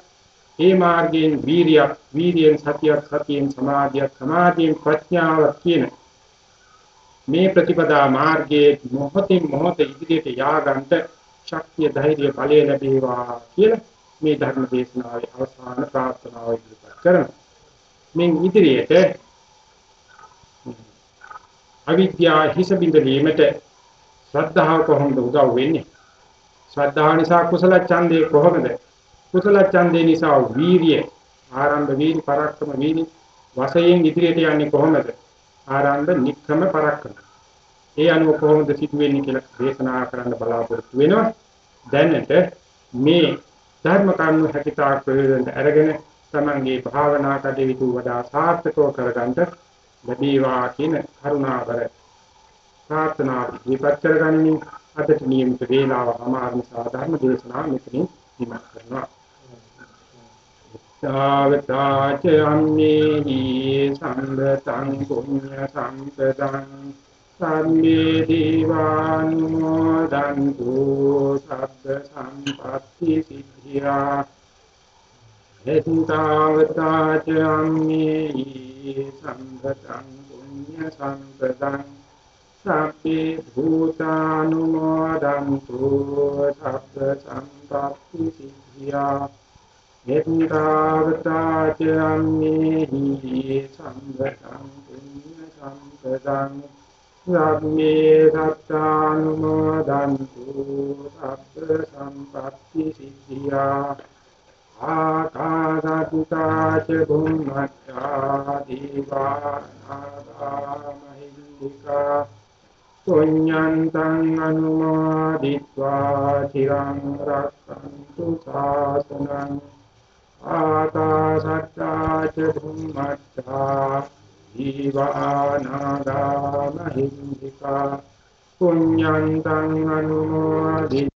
ඒ මාර්ගයෙන් වීරියක් වීරියෙන් සතියක් සතියෙන් සමාධියක් සමාධියෙන් ප්‍රඥාවක් කියන මේ ප්‍රතිපදා මාර්ගයේ මොහොතින් මොහොත ඉදිරියට යාගන්ට ශක්තිය ධෛර්ය බලය ලැබේවා කියලා මේ ධර්ම දේශනාවේ අවසාන ප්‍රාර්ථනාව ඉදිරිපත් කරනවා. මින් ඉදිරියට අවිද්‍යාව හිස බින්දීමට ශ්‍රද්ධාව කොහොමද උදව් වෙන්නේ? ශ්‍රද්ධාව නිසා කුසල ඡන්දේ කොහොමද? කුසල ඡන්දේ නිසා වීරිය ආරම්භ වීරි පරක්කම වීරි වශයෙන් ඉදිරියට යන්නේ කොහොමද? ආරම්භ නික්කම පරක්කම. ඒ අනුව කොහොමද සිදුවෙන්නේ කියලා දේශනා කරන්න බලාපොරොත්තු වෙනවා. දැනට මේ ධර්ම කරුණු හැකිතාක් ප්‍රයෝජනට අරගෙන තමන්ගේ භාවනා කටයුතු වඩා සාර්ථකව කරගන්න ලැබේවා කියන කරුණාවර ප්‍රාර්ථනා විපත් කරගනිමින් අදට නියමිත වේලාව අමාරු සාධර්ම දේශනාව මෙතනින් නිමා කරනවා. සාවතාච අම්මේහි සම්බතං පුඤ්ඤ සම්පදං සම්මේ දීවානුමෝදන්තු සබ්බ සම්පත්ති සිද්ධියා එත්තාවතාච අම්මේහි සම්පතං පුඤ්ඤ සම්පතං සබ්බේ භූතානුමෝදන්තු සබ්බ සම්පත්ති සිද්ධියා. එත්තාවතාච අම්මේහි සම්පතං පුඤ්ඤ සම්පතං සබ්බේ සත්තානුමෝදන්තු සබ්බ සම්පත්ති සිද්ධියා. ආකාසත්තා ච බුම්මත්තා දීවා ආදාමහින්దికා පුඤ්ඤන්තං අනුමෝදිत्वा චිරං රක්ඛන්තු සාසනං ආකාසත්තා ච බුම්මත්තා දීවා ආදාමහින්దికා පුඤ්ඤන්තං අනුමෝදිत्वा